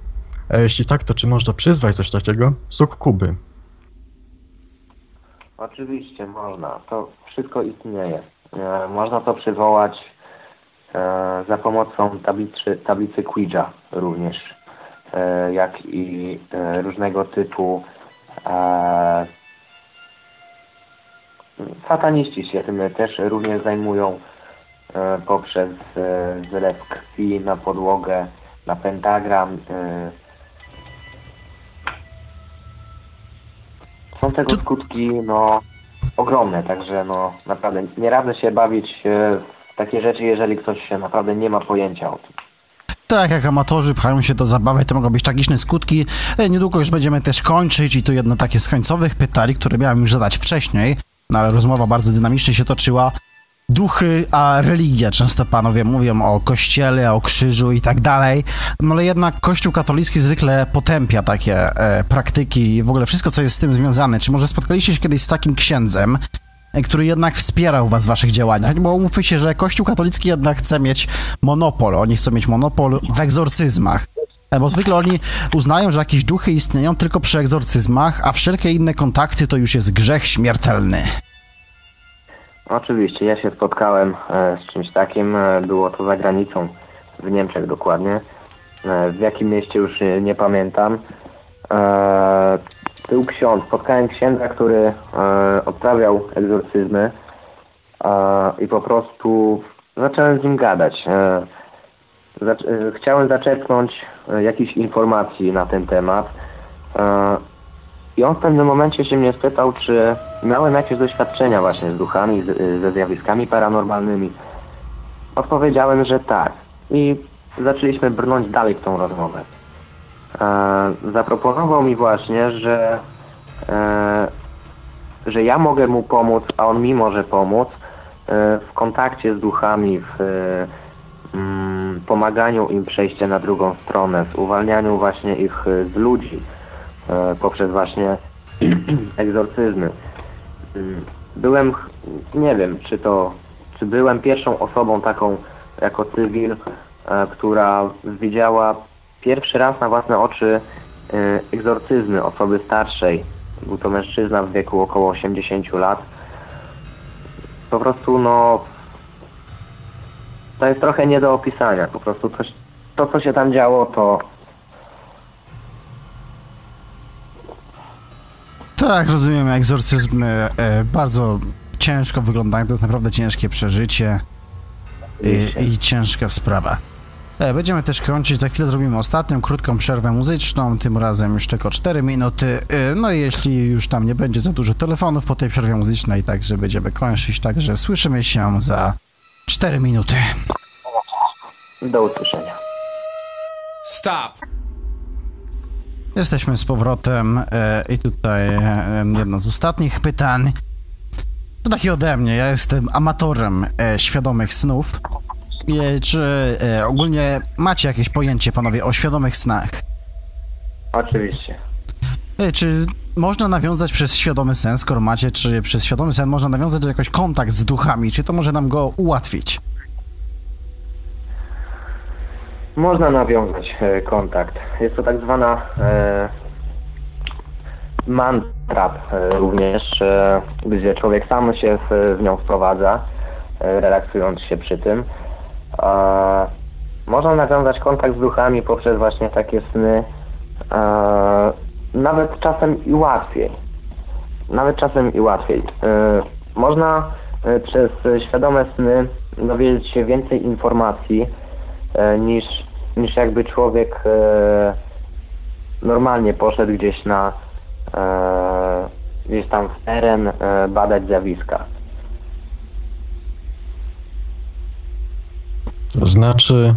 S2: a jeśli tak, to czy można przyzwać coś takiego? Sukkuby.
S4: Oczywiście można. To wszystko istnieje. E, Można to przywołać e, za pomocą tablicy, tablicy również, e, jak i e, różnego typu e, sataniści się tym też również zajmują e, poprzez e, zlew krwi na podłogę, na pentagram. e, Są tego skutki no, ogromne, także no, naprawdę nie radzę się bawić e, w takie rzeczy, jeżeli ktoś się naprawdę nie ma pojęcia o tym.
S1: Tak, jak amatorzy pchają się do zabawy, to mogą być tragiczne skutki. E, Niedługo już będziemy też kończyć i tu jedno takie z końcowych pytań, które miałem już zadać wcześniej, no ale rozmowa bardzo dynamicznie się toczyła. Duchy, a religia. Często panowie mówią o kościele, o krzyżu i tak dalej, no ale jednak kościół katolicki zwykle potępia takie e, praktyki i w ogóle wszystko, co jest z tym związane. Czy może spotkaliście się kiedyś z takim księdzem, który jednak wspierał was w waszych działaniach? Bo umówmy się, że kościół katolicki jednak chce mieć monopol. Oni chcą mieć monopol w egzorcyzmach. E, Bo zwykle oni uznają, że jakieś duchy istnieją tylko przy egzorcyzmach, a wszelkie inne kontakty to już jest grzech śmiertelny.
S4: Oczywiście, ja się spotkałem e, z czymś takim, e, było to za granicą, w Niemczech dokładnie. E, w jakim mieście już nie pamiętam. E, był ksiądz, spotkałem księdza, który e, odprawiał egzorcyzmy e, i po prostu zacząłem z nim gadać. Chciałem zaczerpnąć jakichś informacji na ten temat. I on w pewnym momencie się mnie spytał, czy miałem jakieś doświadczenia właśnie z duchami, ze zjawiskami paranormalnymi. Odpowiedziałem, że tak. I zaczęliśmy brnąć dalej w tą rozmowę. Zaproponował mi właśnie, że, e, że ja mogę mu pomóc, a on mi może pomóc e, w kontakcie z duchami, w e, mm, pomaganiu im przejścia na drugą stronę, w uwalnianiu właśnie ich z ludzi poprzez właśnie (clears throat) egzorcyzmy. Mm, Byłem, nie wiem, czy to, czy byłem pierwszą osobą taką jako cywil, która widziała pierwszy raz na własne oczy e, egzorcyzmy osoby starszej. Był to mężczyzna w wieku około 80 lat. Po prostu, no, to jest trochę nie do opisania. Po prostu coś, to, co się tam działo, to
S1: Tak, rozumiem, egzorcyzmy e, bardzo ciężko wyglądają, to jest naprawdę ciężkie przeżycie i, i ciężka sprawa. E, będziemy też kończyć, za chwilę zrobimy ostatnią, krótką przerwę muzyczną, tym razem już tylko 4 minuty, e, no i jeśli już tam nie będzie za dużo telefonów po tej przerwie muzycznej, także będziemy kończyć, także słyszymy się za 4 minuty.
S4: do usłyszenia.
S13: Stop!
S1: Jesteśmy z powrotem e, i tutaj jedno z ostatnich pytań. To takie ode mnie, ja jestem amatorem świadomych snów. E, czy e, ogólnie macie jakieś pojęcie, panowie, o świadomych snach?
S4: Oczywiście.
S1: E, czy można nawiązać przez świadomy sen, skoro macie, czy przez świadomy sen można nawiązać jakoś kontakt z duchami? Czy to może nam go ułatwić?
S4: Można nawiązać e, kontakt. Jest to tak zwana e, mantra e, również, e, gdzie człowiek sam się w, w nią wprowadza, e, relaksując się przy tym. E, można nawiązać kontakt z duchami poprzez właśnie takie sny, e, nawet czasem i łatwiej. nawet czasem i łatwiej. E, Można e, przez świadome sny dowiedzieć się więcej informacji e, niż, niż jakby człowiek normalnie poszedł gdzieś na gdzieś tam w teren badać zjawiska.
S2: Znaczy,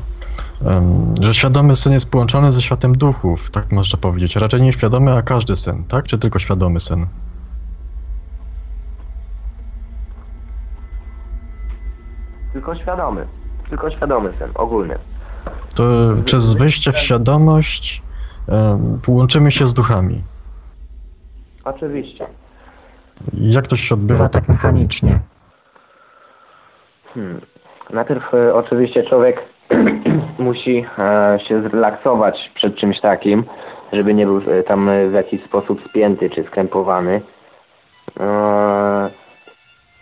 S2: że świadomy sen jest połączony ze światem duchów, tak można powiedzieć. Raczej nie świadomy, a każdy sen, tak? Czy tylko świadomy sen?
S4: Tylko świadomy. Tylko świadomy sen, ogólny.
S2: To przez wejście w świadomość em, łączymy się z duchami.
S4: Oczywiście.
S2: Jak to się odbywa tak mechanicznie?
S4: Hmm. Najpierw e, oczywiście człowiek (clears throat) musi e, się zrelaksować przed czymś takim, żeby nie był e, tam w jakiś sposób spięty czy skrępowany.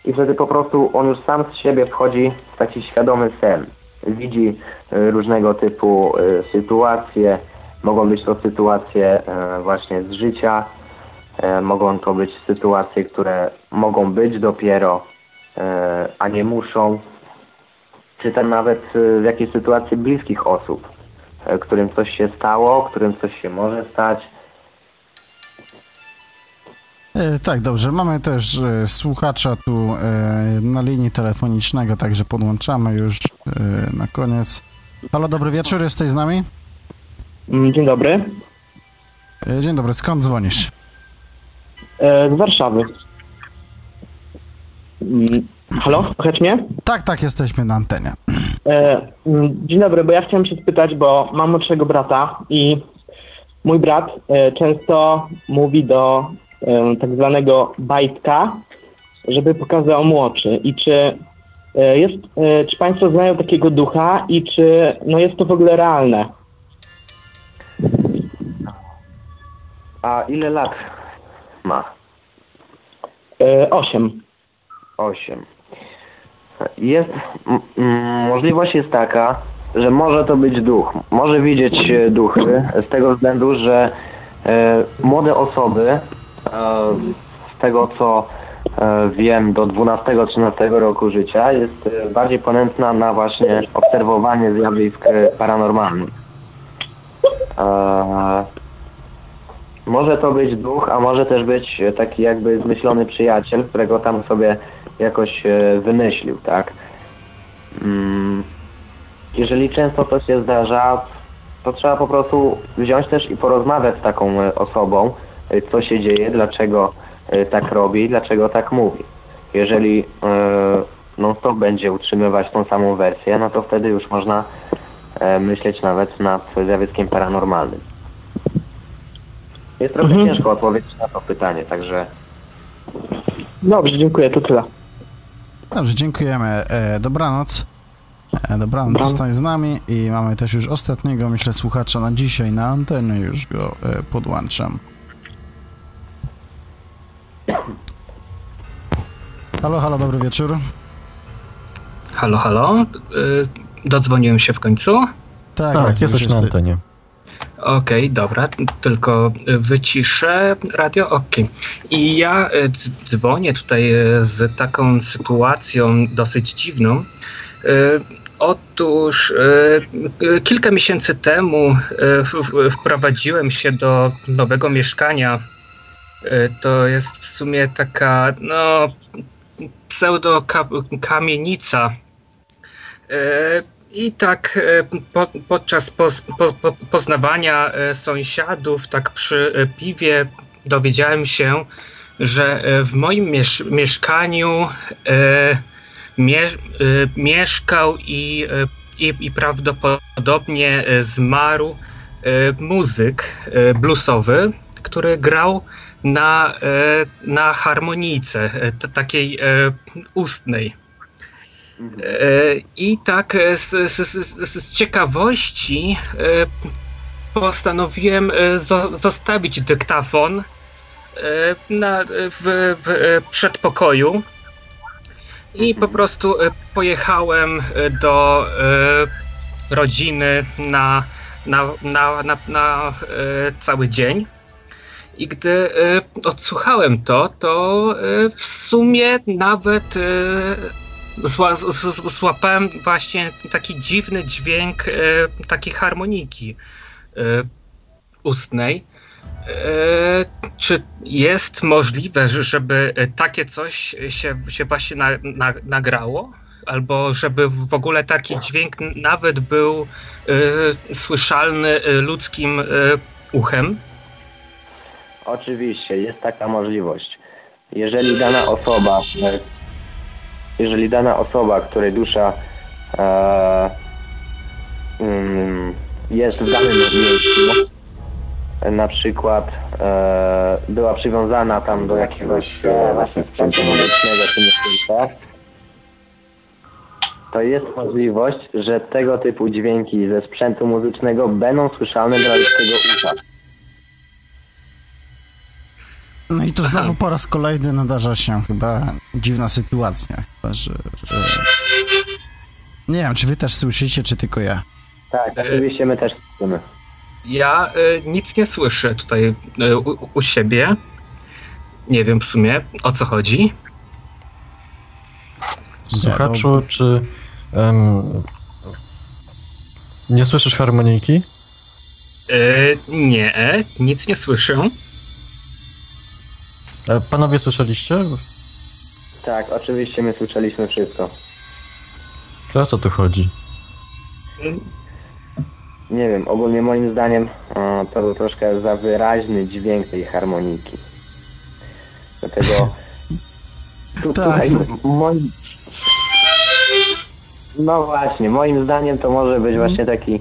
S4: I wtedy po prostu on już sam z siebie wchodzi w taki świadomy sen. Widzi różnego typu sytuacje. Mogą być to sytuacje właśnie z życia, mogą to być sytuacje, które mogą być dopiero, a nie muszą czy tam nawet y, w jakiejś sytuacji bliskich osób, y, którym coś się stało, którym coś się może stać.
S1: E, Tak, dobrze. Mamy też e, słuchacza tu e, na linii telefonicznego, także podłączamy już e, na koniec. Halo, dobry wieczór, jesteś z nami?
S14: Mm, Dzień dobry.
S1: E, Dzień dobry, skąd dzwonisz?
S14: E, Z Warszawy. Halo, słychać mnie?
S1: Tak, tak, jesteśmy na antenie.
S14: E, mm, Dzień dobry, bo ja chciałem się spytać, bo mam młodszego brata i mój brat e, często mówi do e, tak zwanego bajtka, żeby pokazał młodszy. I czy e, jest, e, czy Państwo znają takiego ducha i czy no jest to w ogóle realne?
S4: A ile lat ma?
S14: E, Osiem.
S4: Osiem. Jest, możliwość jest taka, że może to być duch. Może widzieć duchy z tego względu, że e, młode osoby, e, z tego co e, wiem, do 12-13 roku życia jest e, bardziej ponętna na właśnie obserwowanie zjawisk e, paranormalnych. E, może to być duch, a może też być taki jakby zmyślony przyjaciel, którego tam sobie jakoś e, wymyślił, tak? Mm, Jeżeli często to się zdarza, to trzeba po prostu wziąć też i porozmawiać z taką e, osobą, e, co się dzieje, dlaczego tak robi, dlaczego tak mówi. Jeżeli e, non-stop będzie utrzymywać tą samą wersję, no to wtedy już można myśleć nawet nad zjawiskiem paranormalnym. Jest trochę
S14: Mhm.
S4: ciężko odpowiedzieć na to pytanie, także
S14: Dobrze, dziękuję, to tyle.
S1: Dobrze, dziękujemy. E, dobranoc. E, dobranoc,
S14: Dobranoc.
S1: zostań z nami i mamy też już ostatniego, myślę, słuchacza na dzisiaj na antenie, już go e, podłączam. Halo, halo, dobry wieczór.
S15: Halo, halo. Y, Dodzwoniłem się w końcu.
S1: Tak,
S2: Tak,
S1: jak
S2: jesteś na antenie.
S15: Okej, dobra, tylko wyciszę radio. Okej. I ja dz- dzwonię tutaj y, z taką sytuacją dosyć dziwną. Y, Otóż kilka miesięcy temu wprowadziłem się do nowego mieszkania. To jest w sumie taka, no, pseudo kamienica. E, I tak e, po, podczas poz, po, po, poznawania e, sąsiadów, tak przy e, piwie, dowiedziałem się, że w moim miesz mieszkaniu e, mie e, mieszkał i, i, prawdopodobnie zmarł e, muzyk bluesowy, który grał na, na harmonijce, takiej ustnej. E, I tak e, z, z, z, z ciekawości e, postanowiłem zo, zostawić dyktafon na, w, w przedpokoju i po prostu pojechałem do rodziny na, na, na, na, na cały dzień. I gdy odsłuchałem to, to w sumie nawet zła, złapałem właśnie taki dziwny dźwięk takiej harmoniki ustnej. Czy jest możliwe, żeby takie coś się, się właśnie na, na, nagrało? Albo żeby w ogóle taki dźwięk nawet był słyszalny ludzkim uchem?
S4: Oczywiście, jest taka możliwość. Jeżeli dana osoba, jeżeli dana osoba, której dusza e, mm, jest w danym miejscu, na przykład e, była przywiązana tam do jakiegoś e, właśnie sprzętu muzycznego czy nie to jest możliwość, że tego typu dźwięki ze sprzętu muzycznego będą słyszalne dla ludzkiego ucha.
S1: No i tu znowu (laughs) po raz kolejny nadarza się chyba dziwna sytuacja, chyba że, że... Nie wiem, czy wy też słyszycie, czy tylko ja.
S4: Tak, oczywiście my też słyszymy.
S15: Ja y, nic nie słyszę tutaj y, u, u, siebie. Nie wiem w sumie o co chodzi.
S2: Słuchaczu, czy um, nie słyszysz harmoniki?
S15: Y, nie, nic nie słyszę.
S2: E, panowie słyszeliście?
S4: Tak, oczywiście my słyszeliśmy wszystko.
S2: To o co tu chodzi?
S4: Nie wiem, ogólnie moim zdaniem o, to był troszkę za wyraźny dźwięk tej harmoniki. Dlatego (laughs) tu,
S1: Tak.
S4: tutaj moim... No właśnie, moim zdaniem to może być właśnie taki,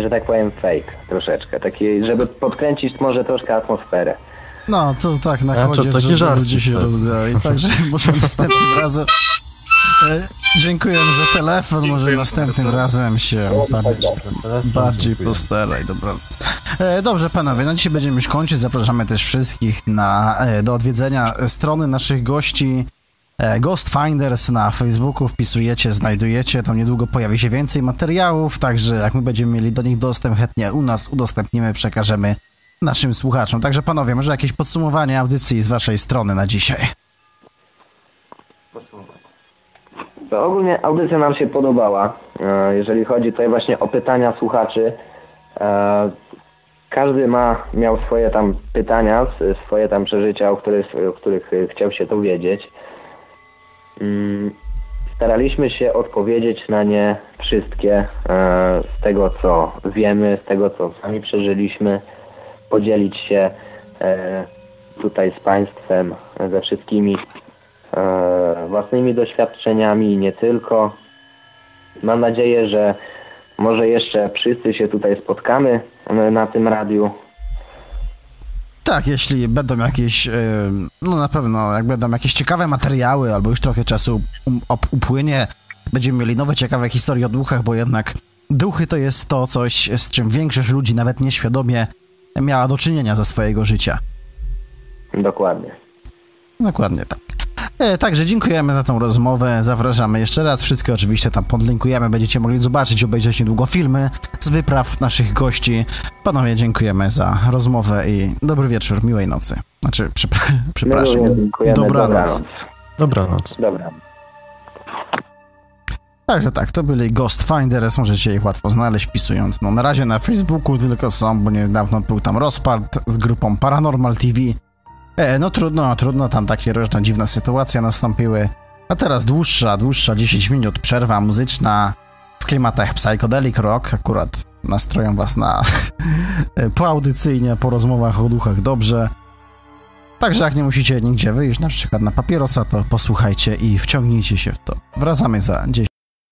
S4: że tak powiem, fake troszeczkę. Taki, żeby podkręcić może troszkę atmosferę.
S1: No, to tak na
S2: A,
S1: żeby
S2: żarcik
S1: ludzie się rozgrali. Także (laughs) może następnym razem... E, dziękujemy za telefon, może następnym razem się bardziej, bardziej postaraj, dobranoc. E, dobrze, panowie, na dzisiaj będziemy już kończyć. Zapraszamy też wszystkich na, e, do odwiedzenia strony naszych gości e, Ghost Finders na Facebooku. Wpisujecie, znajdujecie, tam niedługo pojawi się więcej materiałów, także jak my będziemy mieli do nich dostęp, chętnie u nas udostępnimy, przekażemy naszym słuchaczom. Także panowie, może jakieś podsumowanie audycji z waszej strony na dzisiaj.
S4: To ogólnie audycja nam się podobała. E, Jeżeli chodzi tutaj właśnie o pytania słuchaczy, e, każdy ma, miał swoje tam pytania, swoje tam przeżycia, o których, o których chciał się dowiedzieć. Mm, Staraliśmy się odpowiedzieć na nie wszystkie e, z tego, co wiemy, z tego, co sami przeżyliśmy, podzielić się e, tutaj z Państwem, ze wszystkimi e, własnymi doświadczeniami i nie tylko. Mam nadzieję, że może jeszcze wszyscy się tutaj spotkamy e, na tym radiu.
S1: Tak, jeśli będą jakieś, no na pewno, jak będą jakieś ciekawe materiały, albo już trochę czasu um, upłynie, będziemy mieli nowe, ciekawe historie o duchach, bo jednak duchy to jest to coś, z czym większość ludzi nawet nieświadomie miała do czynienia ze swojego życia.
S4: Dokładnie.
S1: Dokładnie tak. E, także dziękujemy za tą rozmowę, zapraszamy jeszcze raz, wszystkie oczywiście tam podlinkujemy, będziecie mogli zobaczyć, obejrzeć niedługo filmy z wypraw naszych gości. Panowie, dziękujemy za rozmowę i dobry wieczór, miłej nocy. Znaczy, przepra- przepraszam,
S4: również dziękujemy.
S1: dobranoc.
S2: Dobranoc.
S1: Także tak, to byli Ghost Finders, możecie ich łatwo znaleźć wpisując. No na razie na Facebooku tylko są, bo niedawno był tam rozpart z grupą Paranormal TV. E, no trudno, trudno, tam takie różne dziwne sytuacje nastąpiły. A teraz dłuższa, dłuższa 10 minut przerwa muzyczna w klimatach psychedelic rock. Akurat nastroją was na (laughs) poaudycyjnie, po rozmowach o duchach dobrze. Także jak nie musicie nigdzie wyjść, na przykład na papierosa, to posłuchajcie i wciągnijcie się w to. Wracamy za 10